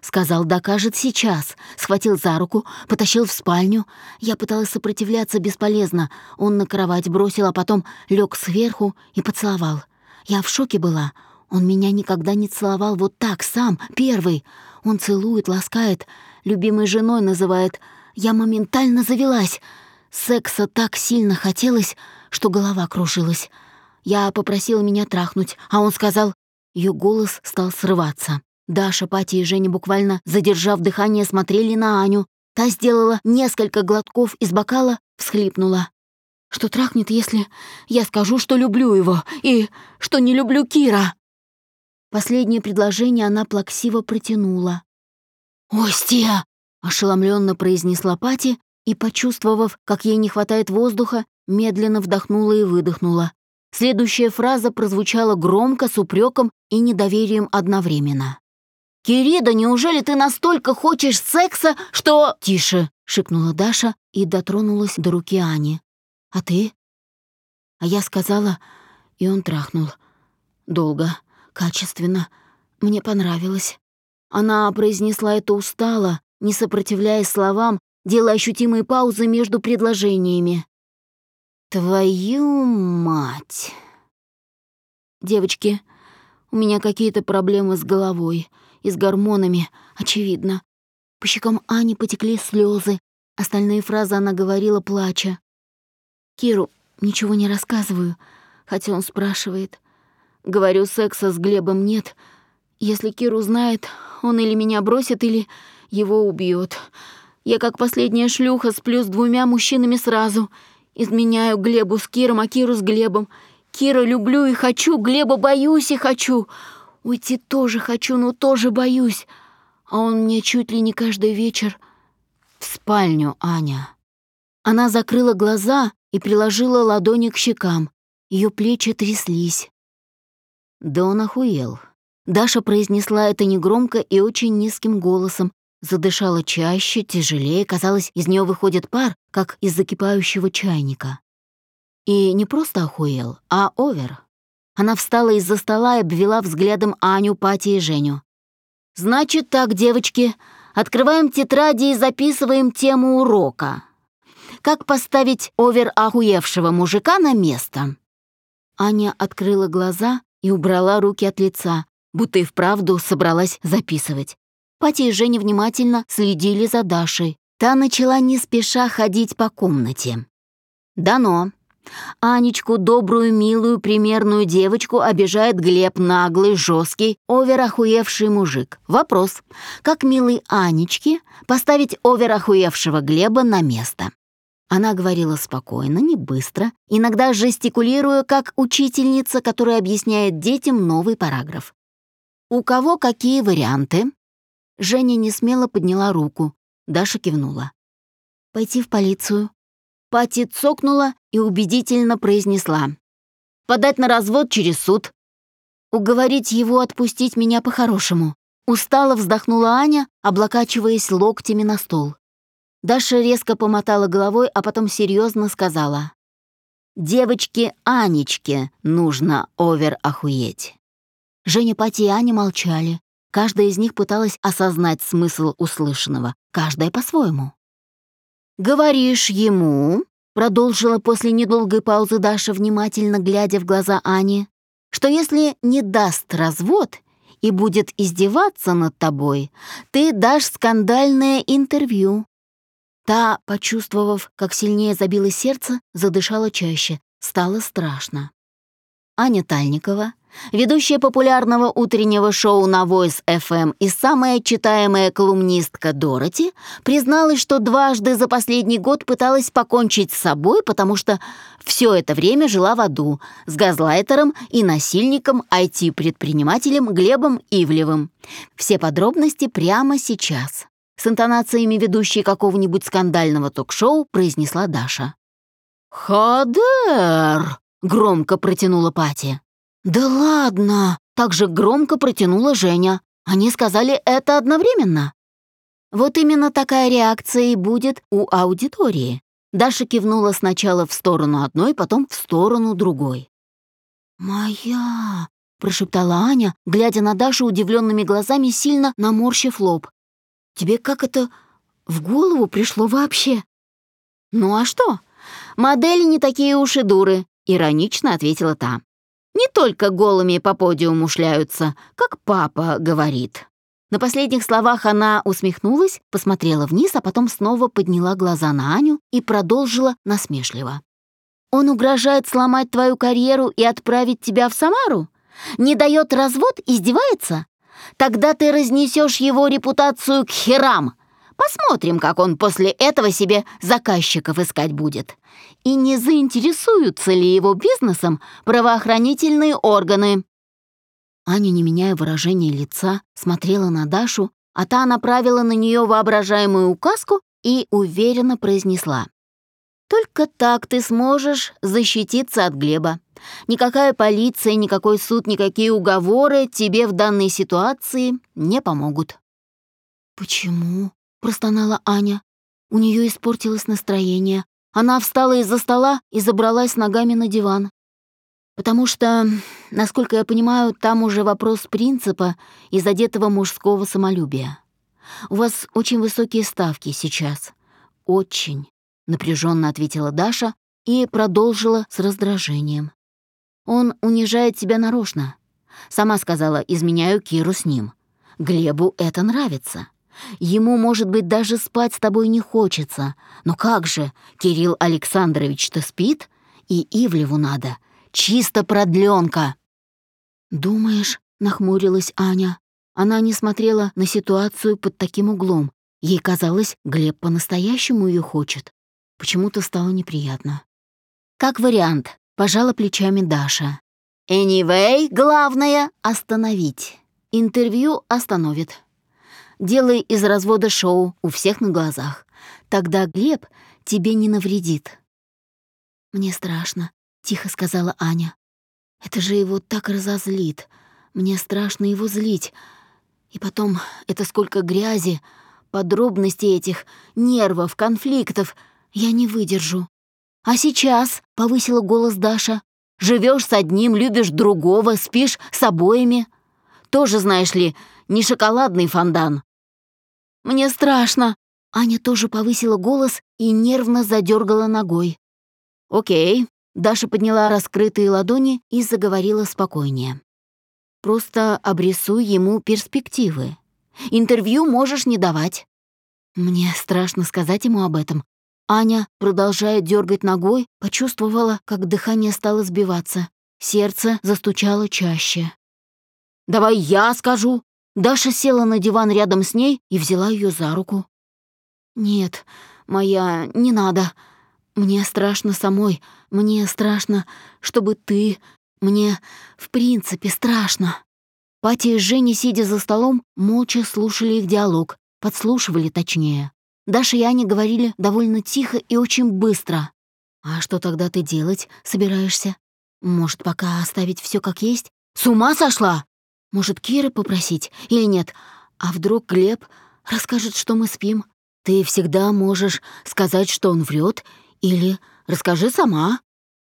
Сказал, докажет сейчас. Схватил за руку, потащил в спальню. Я пыталась сопротивляться бесполезно. Он на кровать бросил, а потом лег сверху и поцеловал. Я в шоке была. Он меня никогда не целовал вот так, сам, первый. Он целует, ласкает, любимой женой называет. Я моментально завелась. Секса так сильно хотелось, что голова кружилась. Я попросила меня трахнуть, а он сказал... Ее голос стал срываться. Даша, Пати и Женя, буквально задержав дыхание, смотрели на Аню. Та сделала несколько глотков из бокала, всхлипнула что трахнет, если я скажу, что люблю его и что не люблю Кира. Последнее предложение она плаксиво протянула. «Остия!» — ошеломленно произнесла Пати и, почувствовав, как ей не хватает воздуха, медленно вдохнула и выдохнула. Следующая фраза прозвучала громко, с упреком и недоверием одновременно. «Кирида, неужели ты настолько хочешь секса, что...» «Тише!» — шикнула Даша и дотронулась до руки Ани. А ты? А я сказала, и он трахнул. Долго, качественно. Мне понравилось. Она произнесла это устало, не сопротивляясь словам, делая ощутимые паузы между предложениями. «Твою мать!» «Девочки, у меня какие-то проблемы с головой и с гормонами, очевидно. По щекам Ани потекли слезы. Остальные фразы она говорила, плача. Киру ничего не рассказываю, хотя он спрашивает. Говорю, секса с Глебом нет. Если Киру знает, он или меня бросит, или его убьет. Я как последняя шлюха сплю с двумя мужчинами сразу. Изменяю Глебу с Киром, а Киру с Глебом. Кира люблю и хочу, Глеба боюсь и хочу. Уйти тоже хочу, но тоже боюсь. А он мне чуть ли не каждый вечер в спальню, Аня. Она закрыла глаза и приложила ладони к щекам. Ее плечи тряслись. Да он охуел. Даша произнесла это негромко и очень низким голосом, задышала чаще, тяжелее, казалось, из нее выходит пар, как из закипающего чайника. И не просто охуел, а овер. Она встала из-за стола и обвела взглядом Аню, Пати и Женю. «Значит так, девочки, открываем тетради и записываем тему урока. Как поставить овер охуевшего мужика на место?» Аня открыла глаза и убрала руки от лица, будто и вправду собралась записывать. Пати и Женя внимательно следили за Дашей. Та начала не спеша ходить по комнате. «Дано. Анечку, добрую, милую, примерную девочку, обижает Глеб, наглый, жесткий, оверохуевший мужик. Вопрос. Как милой Анечке поставить оверохуевшего Глеба на место? Она говорила спокойно, не быстро, иногда жестикулируя, как учительница, которая объясняет детям новый параграф. «У кого какие варианты?» Женя не смело подняла руку. Даша кивнула. «Пойти в полицию». Пати цокнула и убедительно произнесла. «Подать на развод через суд». «Уговорить его отпустить меня по-хорошему». Устало вздохнула Аня, облокачиваясь локтями на стол. Даша резко помотала головой, а потом серьезно сказала. «Девочке Анечке нужно овер охуеть». Женя, Пати и Аня молчали. Каждая из них пыталась осознать смысл услышанного, каждая по-своему. «Говоришь ему», — продолжила после недолгой паузы Даша, внимательно глядя в глаза Ани, «что если не даст развод и будет издеваться над тобой, ты дашь скандальное интервью, Та, почувствовав, как сильнее забилось сердце, задышала чаще. Стало страшно. Аня Тальникова, ведущая популярного утреннего шоу на Voice FM и самая читаемая колумнистка Дороти, призналась, что дважды за последний год пыталась покончить с собой, потому что все это время жила в аду с газлайтером и насильником IT-предпринимателем Глебом Ивлевым. Все подробности прямо сейчас с интонациями ведущей какого-нибудь скандального ток-шоу произнесла Даша. «Хадер!» — громко протянула Пати. «Да ладно!» — также громко протянула Женя. Они сказали это одновременно. Вот именно такая реакция и будет у аудитории. Даша кивнула сначала в сторону одной, потом в сторону другой. «Моя!» — прошептала Аня, глядя на Дашу удивленными глазами, сильно наморщив лоб. Тебе как это в голову пришло вообще?» «Ну а что? Модели не такие уж и дуры», — иронично ответила та. «Не только голыми по подиуму шляются, как папа говорит». На последних словах она усмехнулась, посмотрела вниз, а потом снова подняла глаза на Аню и продолжила насмешливо. «Он угрожает сломать твою карьеру и отправить тебя в Самару? Не дает развод, издевается? Тогда ты разнесешь его репутацию к херам. Посмотрим, как он после этого себе заказчиков искать будет. И не заинтересуются ли его бизнесом правоохранительные органы. Аня, не меняя выражения лица, смотрела на Дашу, а та направила на нее воображаемую указку и уверенно произнесла. «Только так ты сможешь защититься от Глеба. Никакая полиция, никакой суд, никакие уговоры тебе в данной ситуации не помогут». «Почему?» — простонала Аня. У нее испортилось настроение. Она встала из-за стола и забралась ногами на диван. «Потому что, насколько я понимаю, там уже вопрос принципа и задетого мужского самолюбия. У вас очень высокие ставки сейчас. Очень», — напряженно ответила Даша и продолжила с раздражением. Он унижает тебя нарочно. Сама сказала, изменяю Киру с ним. Глебу это нравится. Ему, может быть, даже спать с тобой не хочется. Но как же, Кирилл Александрович-то спит, и Ивлеву надо. Чисто продленка. «Думаешь?» — нахмурилась Аня. Она не смотрела на ситуацию под таким углом. Ей казалось, Глеб по-настоящему ее хочет. Почему-то стало неприятно. «Как вариант, Пожала плечами Даша. Anyway, главное — остановить. Интервью остановит. Делай из развода шоу у всех на глазах. Тогда Глеб тебе не навредит». «Мне страшно», — тихо сказала Аня. «Это же его так разозлит. Мне страшно его злить. И потом, это сколько грязи, подробностей этих, нервов, конфликтов. Я не выдержу». «А сейчас?» — повысила голос Даша. Живешь с одним, любишь другого, спишь с обоими. Тоже, знаешь ли, не шоколадный фондан». «Мне страшно!» Аня тоже повысила голос и нервно задергала ногой. «Окей». Даша подняла раскрытые ладони и заговорила спокойнее. «Просто обрисуй ему перспективы. Интервью можешь не давать». Мне страшно сказать ему об этом. Аня, продолжая дергать ногой, почувствовала, как дыхание стало сбиваться. Сердце застучало чаще. «Давай я скажу!» Даша села на диван рядом с ней и взяла ее за руку. «Нет, моя, не надо. Мне страшно самой. Мне страшно, чтобы ты... Мне, в принципе, страшно». Пати и Женя, сидя за столом, молча слушали их диалог, подслушивали точнее. Даша и Аня говорили довольно тихо и очень быстро. «А что тогда ты делать собираешься? Может, пока оставить все как есть? С ума сошла? Может, Кира попросить или нет? А вдруг Глеб расскажет, что мы спим? Ты всегда можешь сказать, что он врет, или расскажи сама.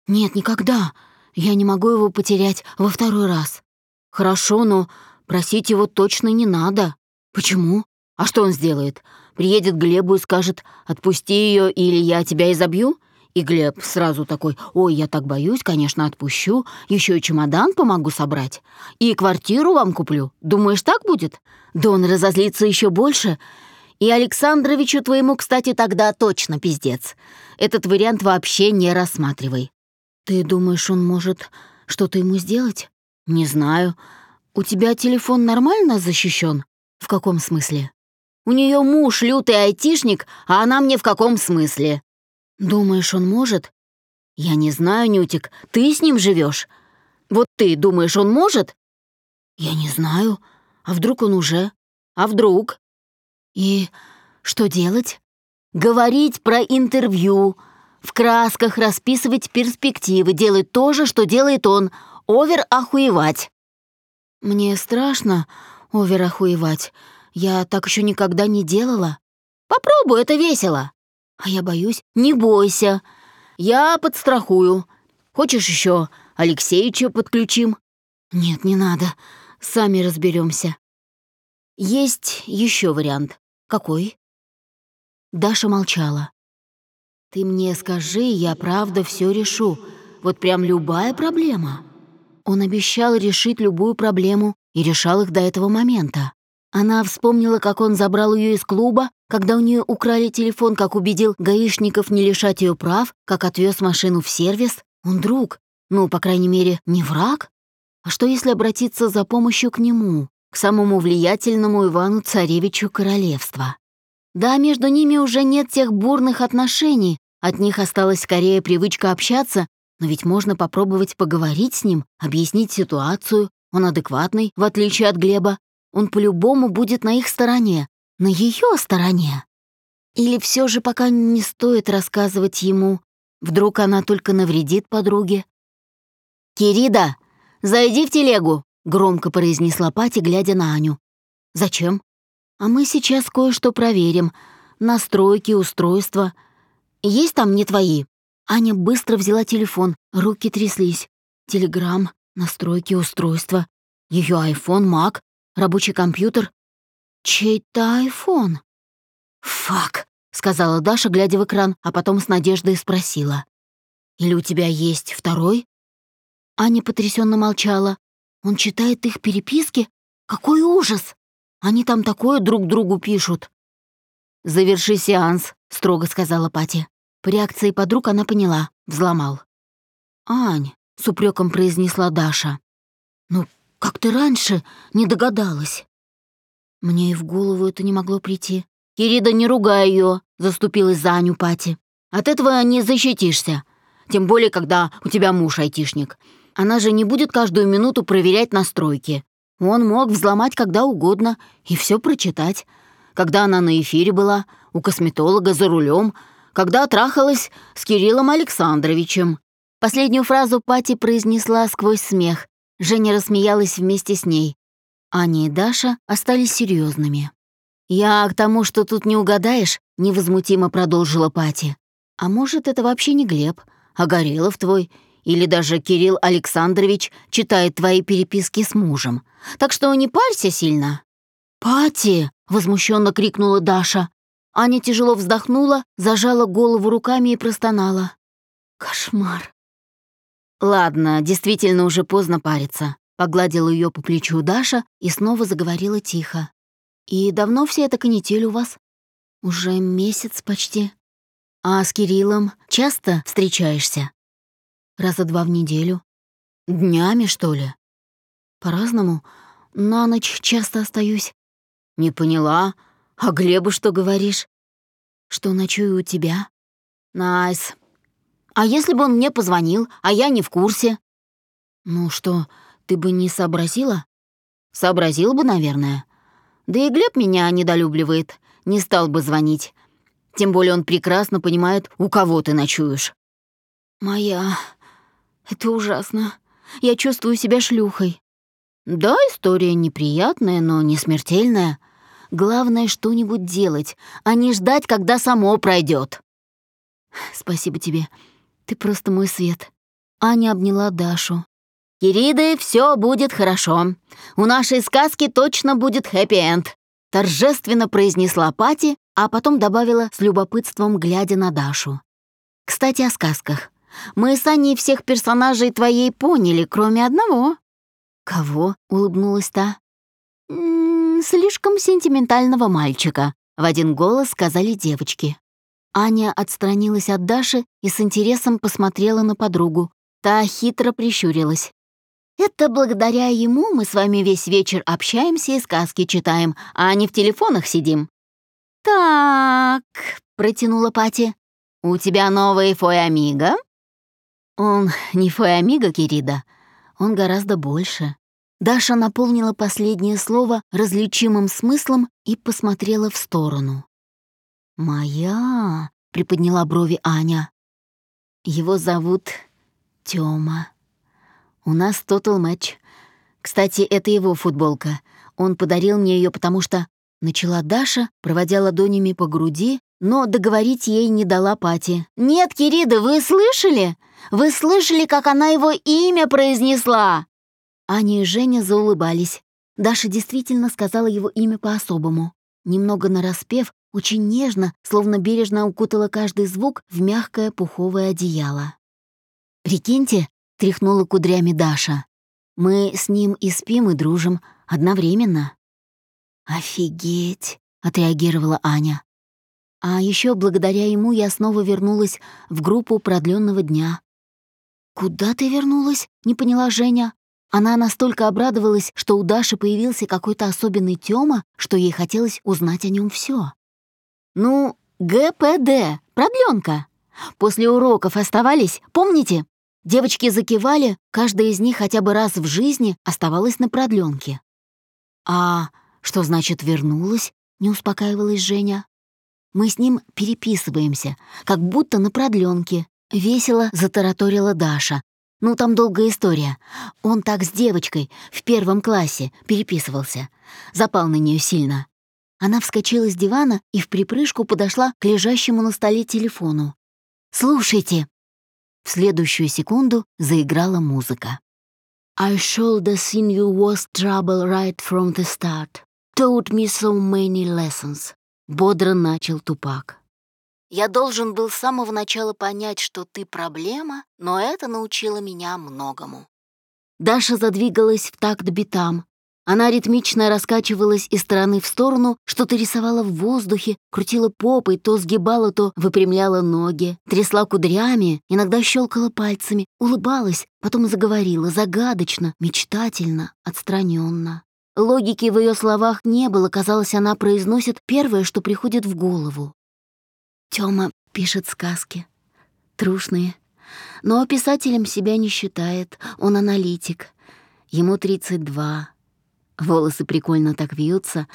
Нет, никогда. Я не могу его потерять во второй раз. Хорошо, но просить его точно не надо. Почему? А что он сделает? Приедет к Глебу и скажет «отпусти ее, или я тебя изобью?» И Глеб сразу такой «Ой, я так боюсь, конечно, отпущу, еще и чемодан помогу собрать, и квартиру вам куплю. Думаешь, так будет?» Да он разозлится еще больше. И Александровичу твоему, кстати, тогда точно пиздец. Этот вариант вообще не рассматривай. Ты думаешь, он может что-то ему сделать? Не знаю. У тебя телефон нормально защищен? В каком смысле? У нее муж лютый айтишник, а она мне в каком смысле? Думаешь, он может? Я не знаю, Нютик, ты с ним живешь. Вот ты думаешь, он может? Я не знаю. А вдруг он уже? А вдруг? И что делать? Говорить про интервью, в красках расписывать перспективы, делать то же, что делает он, овер охуевать. Мне страшно овер охуевать. Я так еще никогда не делала. Попробуй, это весело. А я боюсь. Не бойся. Я подстрахую. Хочешь еще Алексеича подключим? Нет, не надо. Сами разберемся. Есть еще вариант. Какой? Даша молчала. Ты мне скажи, я правда все решу. Вот прям любая проблема. Он обещал решить любую проблему и решал их до этого момента. Она вспомнила, как он забрал ее из клуба, когда у нее украли телефон, как убедил гаишников не лишать ее прав, как отвез машину в сервис. Он друг, ну, по крайней мере, не враг. А что, если обратиться за помощью к нему, к самому влиятельному Ивану-царевичу королевства? Да, между ними уже нет тех бурных отношений, от них осталась скорее привычка общаться, но ведь можно попробовать поговорить с ним, объяснить ситуацию. Он адекватный, в отличие от Глеба, он по-любому будет на их стороне, на ее стороне. Или все же пока не стоит рассказывать ему, вдруг она только навредит подруге. «Кирида, зайди в телегу», — громко произнесла Пати, глядя на Аню. «Зачем?» «А мы сейчас кое-что проверим. Настройки, устройства. Есть там не твои?» Аня быстро взяла телефон, руки тряслись. Телеграм, настройки, устройства. Ее айфон, Мак, Рабочий компьютер? Чей-то айфон. «Фак», — сказала Даша, глядя в экран, а потом с надеждой спросила. «Или у тебя есть второй?» Аня потрясенно молчала. «Он читает их переписки? Какой ужас! Они там такое друг другу пишут». «Заверши сеанс», — строго сказала Пати. По реакции подруг она поняла, взломал. «Ань», — с упреком произнесла Даша. «Ну, как ты раньше не догадалась?» Мне и в голову это не могло прийти. «Кирида, не ругай ее, заступилась за Аню Пати. «От этого не защитишься. Тем более, когда у тебя муж айтишник. Она же не будет каждую минуту проверять настройки. Он мог взломать когда угодно и все прочитать. Когда она на эфире была, у косметолога за рулем, когда трахалась с Кириллом Александровичем». Последнюю фразу Пати произнесла сквозь смех. Женя рассмеялась вместе с ней. Аня и Даша остались серьезными. «Я к тому, что тут не угадаешь», — невозмутимо продолжила Пати. «А может, это вообще не Глеб, а Горелов твой, или даже Кирилл Александрович читает твои переписки с мужем. Так что не парься сильно». «Пати!» — возмущенно крикнула Даша. Аня тяжело вздохнула, зажала голову руками и простонала. «Кошмар!» «Ладно, действительно уже поздно париться», — погладила ее по плечу Даша и снова заговорила тихо. «И давно вся эта канитель у вас?» «Уже месяц почти». «А с Кириллом часто встречаешься?» «Раза два в неделю». «Днями, что ли?» «По-разному. На ночь часто остаюсь». «Не поняла. А Глебу что говоришь?» «Что ночую у тебя?» «Nice. А если бы он мне позвонил, а я не в курсе?» «Ну что, ты бы не сообразила?» «Сообразила бы, наверное. Да и Глеб меня недолюбливает, не стал бы звонить. Тем более он прекрасно понимает, у кого ты ночуешь». «Моя... Это ужасно. Я чувствую себя шлюхой». «Да, история неприятная, но не смертельная. Главное что-нибудь делать, а не ждать, когда само пройдет. «Спасибо тебе. Ты просто мой свет». Аня обняла Дашу. «Кириды, все будет хорошо. У нашей сказки точно будет хэппи-энд», торжественно произнесла Пати, а потом добавила с любопытством, глядя на Дашу. «Кстати, о сказках. Мы с Аней всех персонажей твоей поняли, кроме одного». «Кого?» — улыбнулась та. «М -м, «Слишком сентиментального мальчика», — в один голос сказали девочки. Аня отстранилась от Даши и с интересом посмотрела на подругу. Та хитро прищурилась. «Это благодаря ему мы с вами весь вечер общаемся и сказки читаем, а не в телефонах сидим». «Так», — протянула Пати, — «у тебя новый фой-амиго?» «Он не фой-амиго, Кирида, он гораздо больше». Даша наполнила последнее слово различимым смыслом и посмотрела в сторону. «Моя?» — приподняла брови Аня. «Его зовут Тёма. У нас тотал матч. Кстати, это его футболка. Он подарил мне ее, потому что...» Начала Даша, проводя ладонями по груди, но договорить ей не дала Пати. «Нет, Кирида, вы слышали? Вы слышали, как она его имя произнесла?» Аня и Женя заулыбались. Даша действительно сказала его имя по-особому. Немного нараспев, очень нежно, словно бережно укутала каждый звук в мягкое пуховое одеяло. «Прикиньте», — тряхнула кудрями Даша, «мы с ним и спим, и дружим одновременно». «Офигеть», — отреагировала Аня. А еще благодаря ему я снова вернулась в группу продленного дня. «Куда ты вернулась?» — не поняла Женя. Она настолько обрадовалась, что у Даши появился какой-то особенный Тёма, что ей хотелось узнать о нем все. Ну, ГПД, продленка. После уроков оставались, помните? Девочки закивали, каждая из них хотя бы раз в жизни оставалась на продленке. А что значит вернулась? Не успокаивалась Женя. Мы с ним переписываемся, как будто на продленке. Весело затараторила Даша. Ну, там долгая история. Он так с девочкой в первом классе переписывался. Запал на нее сильно. Она вскочила с дивана и в припрыжку подошла к лежащему на столе телефону. «Слушайте!» В следующую секунду заиграла музыка. «I should have seen you was trouble right from the start. Taught me so many lessons», — бодро начал Тупак. «Я должен был с самого начала понять, что ты проблема, но это научило меня многому». Даша задвигалась в такт битам, она ритмично раскачивалась из стороны в сторону, что-то рисовала в воздухе, крутила попой, то сгибала, то выпрямляла ноги, трясла кудрями, иногда щелкала пальцами, улыбалась, потом заговорила загадочно, мечтательно, отстраненно. Логики в ее словах не было, казалось, она произносит первое, что приходит в голову. Тёма пишет сказки. Трушные. Но писателем себя не считает, он аналитик. Ему 32. Волосы прикольно так вьются,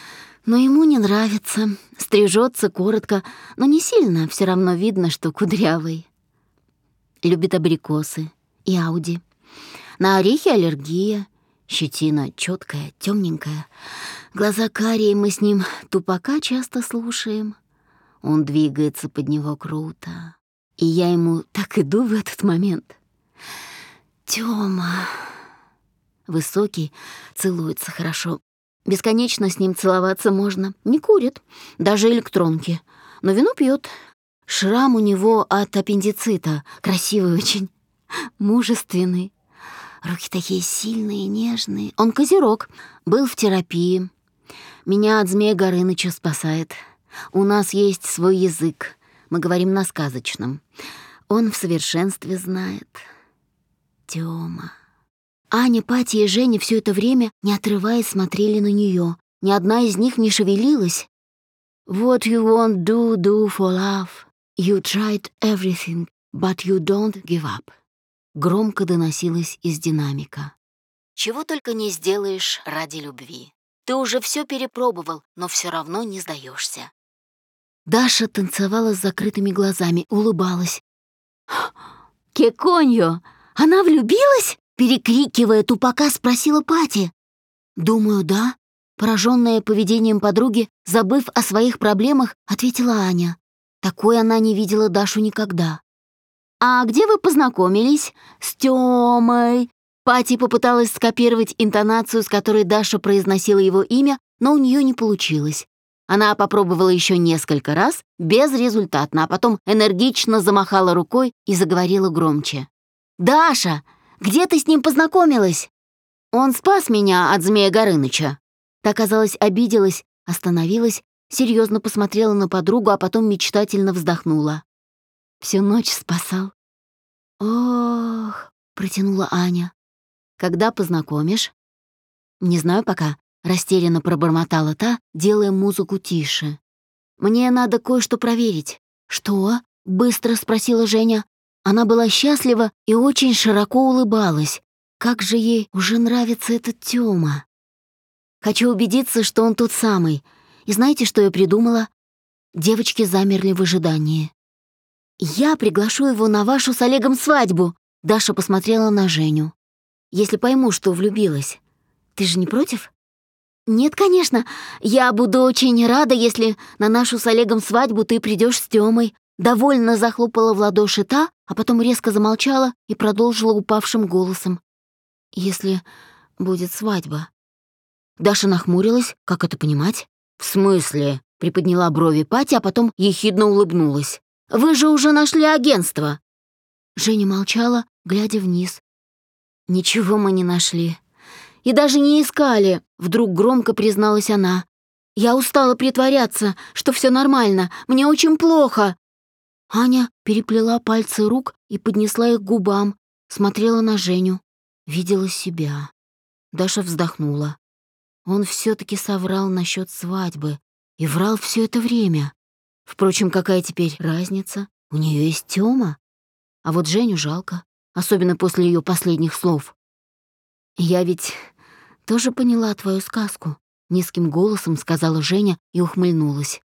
но ему не нравится. Стрижется коротко, но не сильно, все равно видно, что кудрявый. Любит абрикосы и ауди. На орехи аллергия, щетина четкая, темненькая. Глаза карие, мы с ним тупака часто слушаем. Он двигается под него круто. И я ему так иду в этот момент. Тёма. Высокий, целуется хорошо. Бесконечно с ним целоваться можно. Не курит, даже электронки. Но вино пьет. Шрам у него от аппендицита. Красивый очень. Мужественный. Руки такие сильные, нежные. Он козерог. Был в терапии. Меня от змея Горыныча спасает. У нас есть свой язык. Мы говорим на сказочном. Он в совершенстве знает. Тёма. Аня, Пати и Женя все это время, не отрываясь, смотрели на нее. Ни одна из них не шевелилась. «What you want do, do for love. You tried everything, but you don't give up». Громко доносилось из динамика. «Чего только не сделаешь ради любви. Ты уже все перепробовал, но все равно не сдаешься. Даша танцевала с закрытыми глазами, улыбалась. «Кеконьо! Она влюбилась?» Перекрикивая тупака, спросила Пати. «Думаю, да». Пораженная поведением подруги, забыв о своих проблемах, ответила Аня. Такой она не видела Дашу никогда. «А где вы познакомились?» «С Тёмой». Пати попыталась скопировать интонацию, с которой Даша произносила его имя, но у нее не получилось. Она попробовала еще несколько раз, безрезультатно, а потом энергично замахала рукой и заговорила громче. «Даша, где ты с ним познакомилась?» «Он спас меня от змея Горыныча». Та, казалось, обиделась, остановилась, серьезно посмотрела на подругу, а потом мечтательно вздохнула. Всю ночь спасал. «Ох», — протянула Аня. «Когда познакомишь?» «Не знаю пока», Растерянно пробормотала та, делая музыку тише. «Мне надо кое-что проверить». «Что?» — быстро спросила Женя. Она была счастлива и очень широко улыбалась. Как же ей уже нравится этот Тёма. Хочу убедиться, что он тот самый. И знаете, что я придумала? Девочки замерли в ожидании. «Я приглашу его на вашу с Олегом свадьбу», — Даша посмотрела на Женю. «Если пойму, что влюбилась. Ты же не против?» «Нет, конечно. Я буду очень рада, если на нашу с Олегом свадьбу ты придешь с Тёмой». Довольно захлопала в ладоши та, а потом резко замолчала и продолжила упавшим голосом. «Если будет свадьба». Даша нахмурилась, как это понимать? «В смысле?» — приподняла брови Пати, а потом ехидно улыбнулась. «Вы же уже нашли агентство!» Женя молчала, глядя вниз. «Ничего мы не нашли», и даже не искали», — вдруг громко призналась она. «Я устала притворяться, что все нормально, мне очень плохо». Аня переплела пальцы рук и поднесла их к губам, смотрела на Женю, видела себя. Даша вздохнула. Он все таки соврал насчет свадьбы и врал все это время. Впрочем, какая теперь разница? У нее есть Тёма. А вот Женю жалко, особенно после ее последних слов. «Я ведь тоже поняла твою сказку», — низким голосом сказала Женя и ухмыльнулась.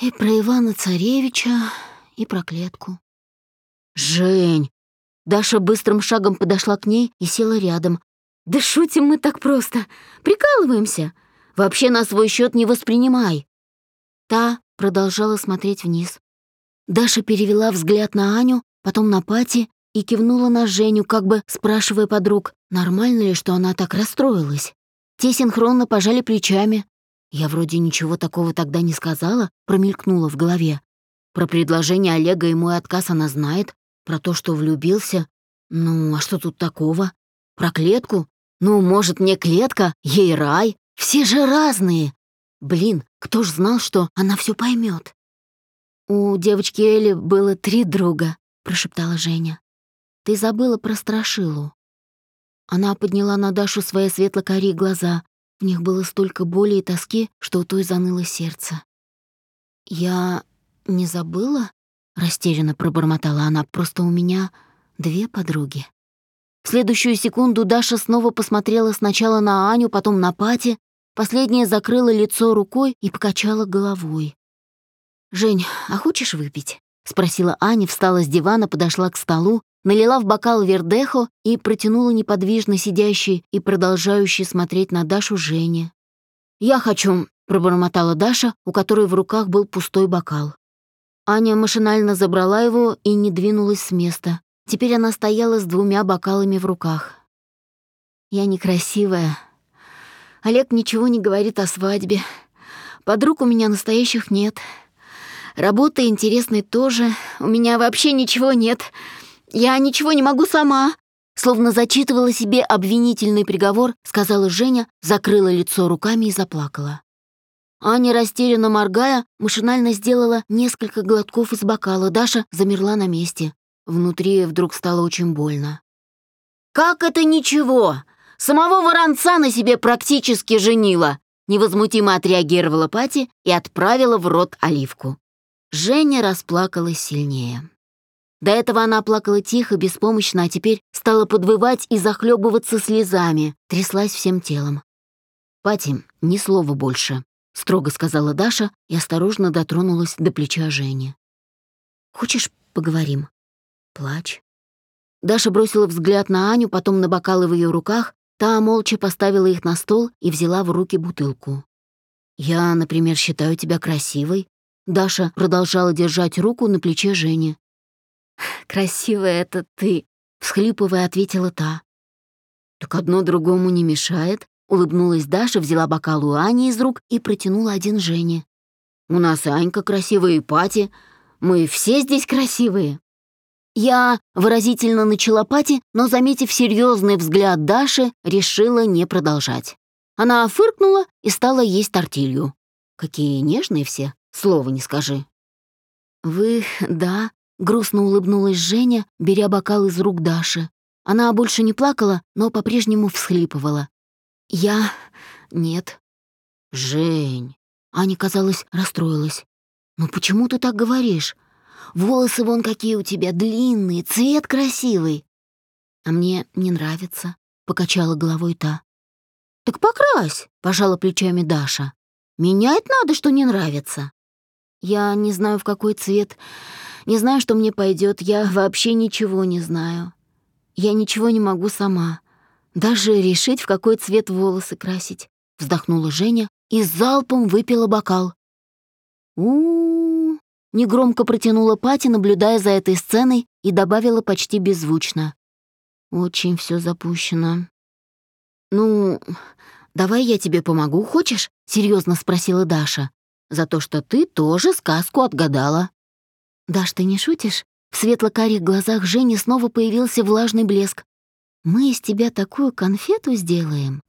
«И про Ивана-Царевича, и про клетку». «Жень!» Даша быстрым шагом подошла к ней и села рядом. «Да шутим мы так просто. Прикалываемся. Вообще на свой счет не воспринимай». Та продолжала смотреть вниз. Даша перевела взгляд на Аню, потом на Пати и кивнула на Женю, как бы спрашивая подруг, нормально ли, что она так расстроилась. Те синхронно пожали плечами. Я вроде ничего такого тогда не сказала, промелькнула в голове. Про предложение Олега и мой отказ она знает, про то, что влюбился. Ну, а что тут такого? Про клетку? Ну, может, мне клетка, ей рай? Все же разные. Блин, кто ж знал, что она все поймет? У девочки Эли было три друга, прошептала Женя. Ты забыла про Страшилу. Она подняла на Дашу свои светло-карие глаза. В них было столько боли и тоски, что у той заныло сердце. «Я не забыла?» — растерянно пробормотала она. «Просто у меня две подруги». В следующую секунду Даша снова посмотрела сначала на Аню, потом на Пати. последняя закрыла лицо рукой и покачала головой. «Жень, а хочешь выпить?» — спросила Аня, встала с дивана, подошла к столу, налила в бокал вердехо и протянула неподвижно сидящей и продолжающей смотреть на Дашу Жене. «Я хочу», — пробормотала Даша, у которой в руках был пустой бокал. Аня машинально забрала его и не двинулась с места. Теперь она стояла с двумя бокалами в руках. «Я некрасивая. Олег ничего не говорит о свадьбе. Подруг у меня настоящих нет. Работы интересной тоже. У меня вообще ничего нет. Я ничего не могу сама. Словно зачитывала себе обвинительный приговор, сказала Женя, закрыла лицо руками и заплакала. Аня, растерянно моргая, машинально сделала несколько глотков из бокала. Даша замерла на месте. Внутри вдруг стало очень больно. «Как это ничего? Самого воронца на себе практически женила!» Невозмутимо отреагировала Пати и отправила в рот оливку. Женя расплакалась сильнее. До этого она плакала тихо, беспомощно, а теперь стала подвывать и захлебываться слезами, тряслась всем телом. «Пати, ни слова больше», — строго сказала Даша и осторожно дотронулась до плеча Жени. «Хочешь, поговорим?» «Плачь». Даша бросила взгляд на Аню, потом на бокалы в ее руках, та молча поставила их на стол и взяла в руки бутылку. «Я, например, считаю тебя красивой, Даша продолжала держать руку на плече Жени. «Красивая это ты», — всхлипывая, ответила та. «Так одно другому не мешает», — улыбнулась Даша, взяла бокал у Ани из рук и протянула один Жене. «У нас Анька красивая, и Пати. Мы все здесь красивые». Я выразительно начала Пати, но, заметив серьезный взгляд Даши, решила не продолжать. Она фыркнула и стала есть тортилью. Какие нежные все. Слова не скажи». «Вы, да», — грустно улыбнулась Женя, беря бокал из рук Даши. Она больше не плакала, но по-прежнему всхлипывала. «Я... нет». «Жень...» Аня, казалось, расстроилась. «Ну почему ты так говоришь? Волосы вон какие у тебя длинные, цвет красивый». «А мне не нравится», — покачала головой та. «Так покрась», — пожала плечами Даша. «Менять надо, что не нравится». Я не знаю, в какой цвет, не знаю, что мне пойдет. Я вообще ничего не знаю. Я ничего не могу сама. Даже решить, в какой цвет волосы красить. Вздохнула Женя и залпом выпила бокал. у у, -у негромко протянула Пати, наблюдая за этой сценой, и добавила почти беззвучно. «Очень все запущено». «Ну, давай я тебе помогу, хочешь?» — серьезно спросила Даша за то, что ты тоже сказку отгадала». «Даш, ты не шутишь?» В светло-карих глазах Жени снова появился влажный блеск. «Мы из тебя такую конфету сделаем».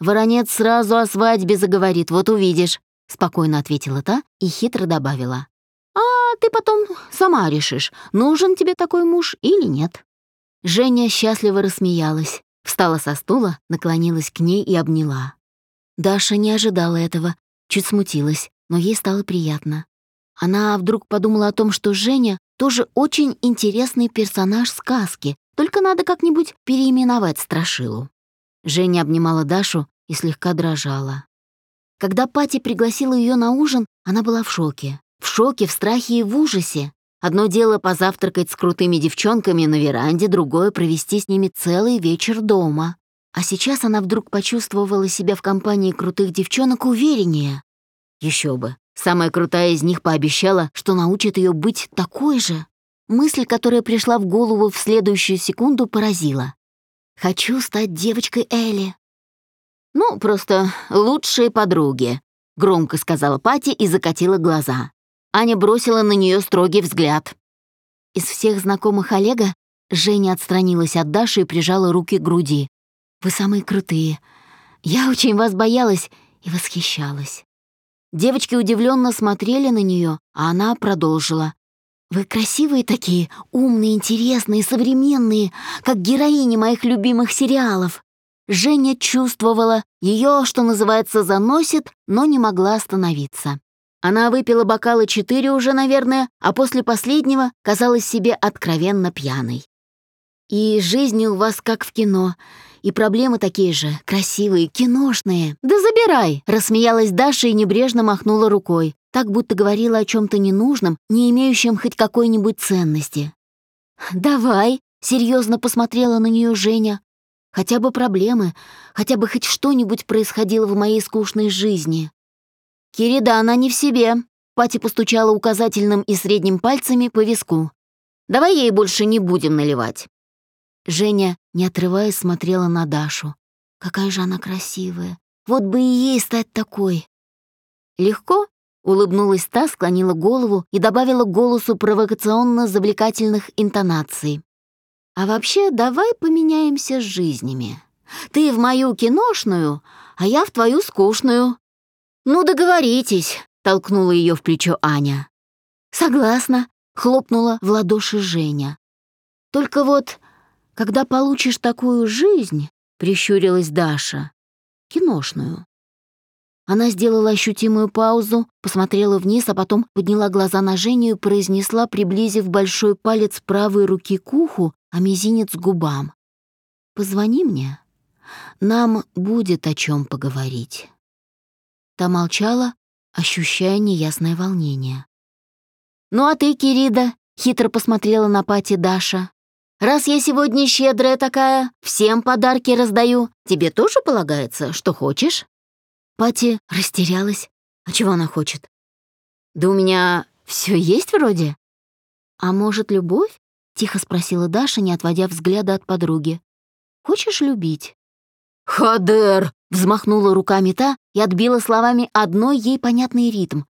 «Воронец сразу о свадьбе заговорит, вот увидишь», — спокойно ответила та и хитро добавила. «А ты потом сама решишь, нужен тебе такой муж или нет». Женя счастливо рассмеялась, встала со стула, наклонилась к ней и обняла. Даша не ожидала этого, чуть смутилась но ей стало приятно. Она вдруг подумала о том, что Женя тоже очень интересный персонаж сказки, только надо как-нибудь переименовать Страшилу. Женя обнимала Дашу и слегка дрожала. Когда Пати пригласила ее на ужин, она была в шоке. В шоке, в страхе и в ужасе. Одно дело позавтракать с крутыми девчонками на веранде, другое — провести с ними целый вечер дома. А сейчас она вдруг почувствовала себя в компании крутых девчонок увереннее. Еще бы. Самая крутая из них пообещала, что научит ее быть такой же. Мысль, которая пришла в голову в следующую секунду, поразила. «Хочу стать девочкой Элли». «Ну, просто лучшие подруги», — громко сказала Пати и закатила глаза. Аня бросила на нее строгий взгляд. Из всех знакомых Олега Женя отстранилась от Даши и прижала руки к груди. «Вы самые крутые. Я очень вас боялась и восхищалась». Девочки удивленно смотрели на нее, а она продолжила. «Вы красивые такие, умные, интересные, современные, как героини моих любимых сериалов». Женя чувствовала, ее, что называется, заносит, но не могла остановиться. Она выпила бокалы четыре уже, наверное, а после последнего казалась себе откровенно пьяной. «И жизнь у вас как в кино. И проблемы такие же, красивые, киношные. Да забирай!» — рассмеялась Даша и небрежно махнула рукой, так будто говорила о чем то ненужном, не имеющем хоть какой-нибудь ценности. «Давай!» — серьезно посмотрела на нее Женя. «Хотя бы проблемы, хотя бы хоть что-нибудь происходило в моей скучной жизни». «Кирида, она не в себе», — Пати постучала указательным и средним пальцами по виску. «Давай ей больше не будем наливать». Женя, не отрываясь, смотрела на Дашу. Какая же она красивая. Вот бы и ей стать такой. Легко? Улыбнулась та, склонила голову и добавила голосу провокационно-завлекательных интонаций. «А вообще, давай поменяемся жизнями. Ты в мою киношную, а я в твою скучную». «Ну, договоритесь», — толкнула ее в плечо Аня. «Согласна», — хлопнула в ладоши Женя. «Только вот когда получишь такую жизнь, прищурилась Даша, киношную. Она сделала ощутимую паузу, посмотрела вниз, а потом подняла глаза на Женю и произнесла, приблизив большой палец правой руки к уху, а мизинец к губам. «Позвони мне. Нам будет о чем поговорить». Та молчала, ощущая неясное волнение. «Ну а ты, Кирида?» — хитро посмотрела на Пати Даша. Раз я сегодня щедрая такая, всем подарки раздаю, тебе тоже полагается, что хочешь?» Пати растерялась. А чего она хочет? «Да у меня все есть вроде». «А может, любовь?» — тихо спросила Даша, не отводя взгляда от подруги. «Хочешь любить?» «Хадер!» — взмахнула руками та и отбила словами одной ей понятный ритм.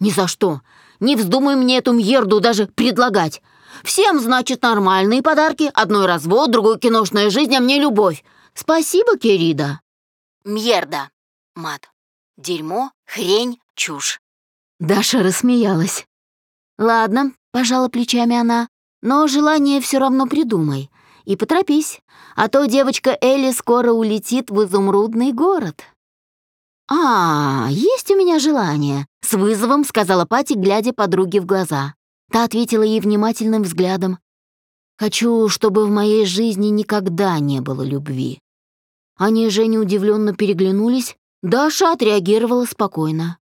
«Ни за что! Не вздумай мне эту мьерду даже предлагать! Всем, значит, нормальные подарки. Одной развод, другой киношная жизнь, а мне любовь. Спасибо, Кирида. Мьерда. Мат. Дерьмо, хрень, чушь. Даша рассмеялась. Ладно, пожала плечами она, но желание все равно придумай. И поторопись, а то девочка Элли скоро улетит в изумрудный город. «А, есть у меня желание», — с вызовом сказала Пати, глядя подруге в глаза. Та ответила ей внимательным взглядом. «Хочу, чтобы в моей жизни никогда не было любви». Они и Женя удивленно переглянулись. Даша отреагировала спокойно.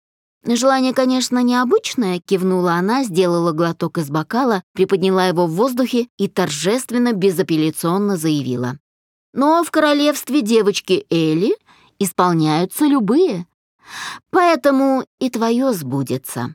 «Желание, конечно, необычное», — кивнула она, сделала глоток из бокала, приподняла его в воздухе и торжественно, безапелляционно заявила. «Но в королевстве девочки Элли исполняются любые. Поэтому и твое сбудется».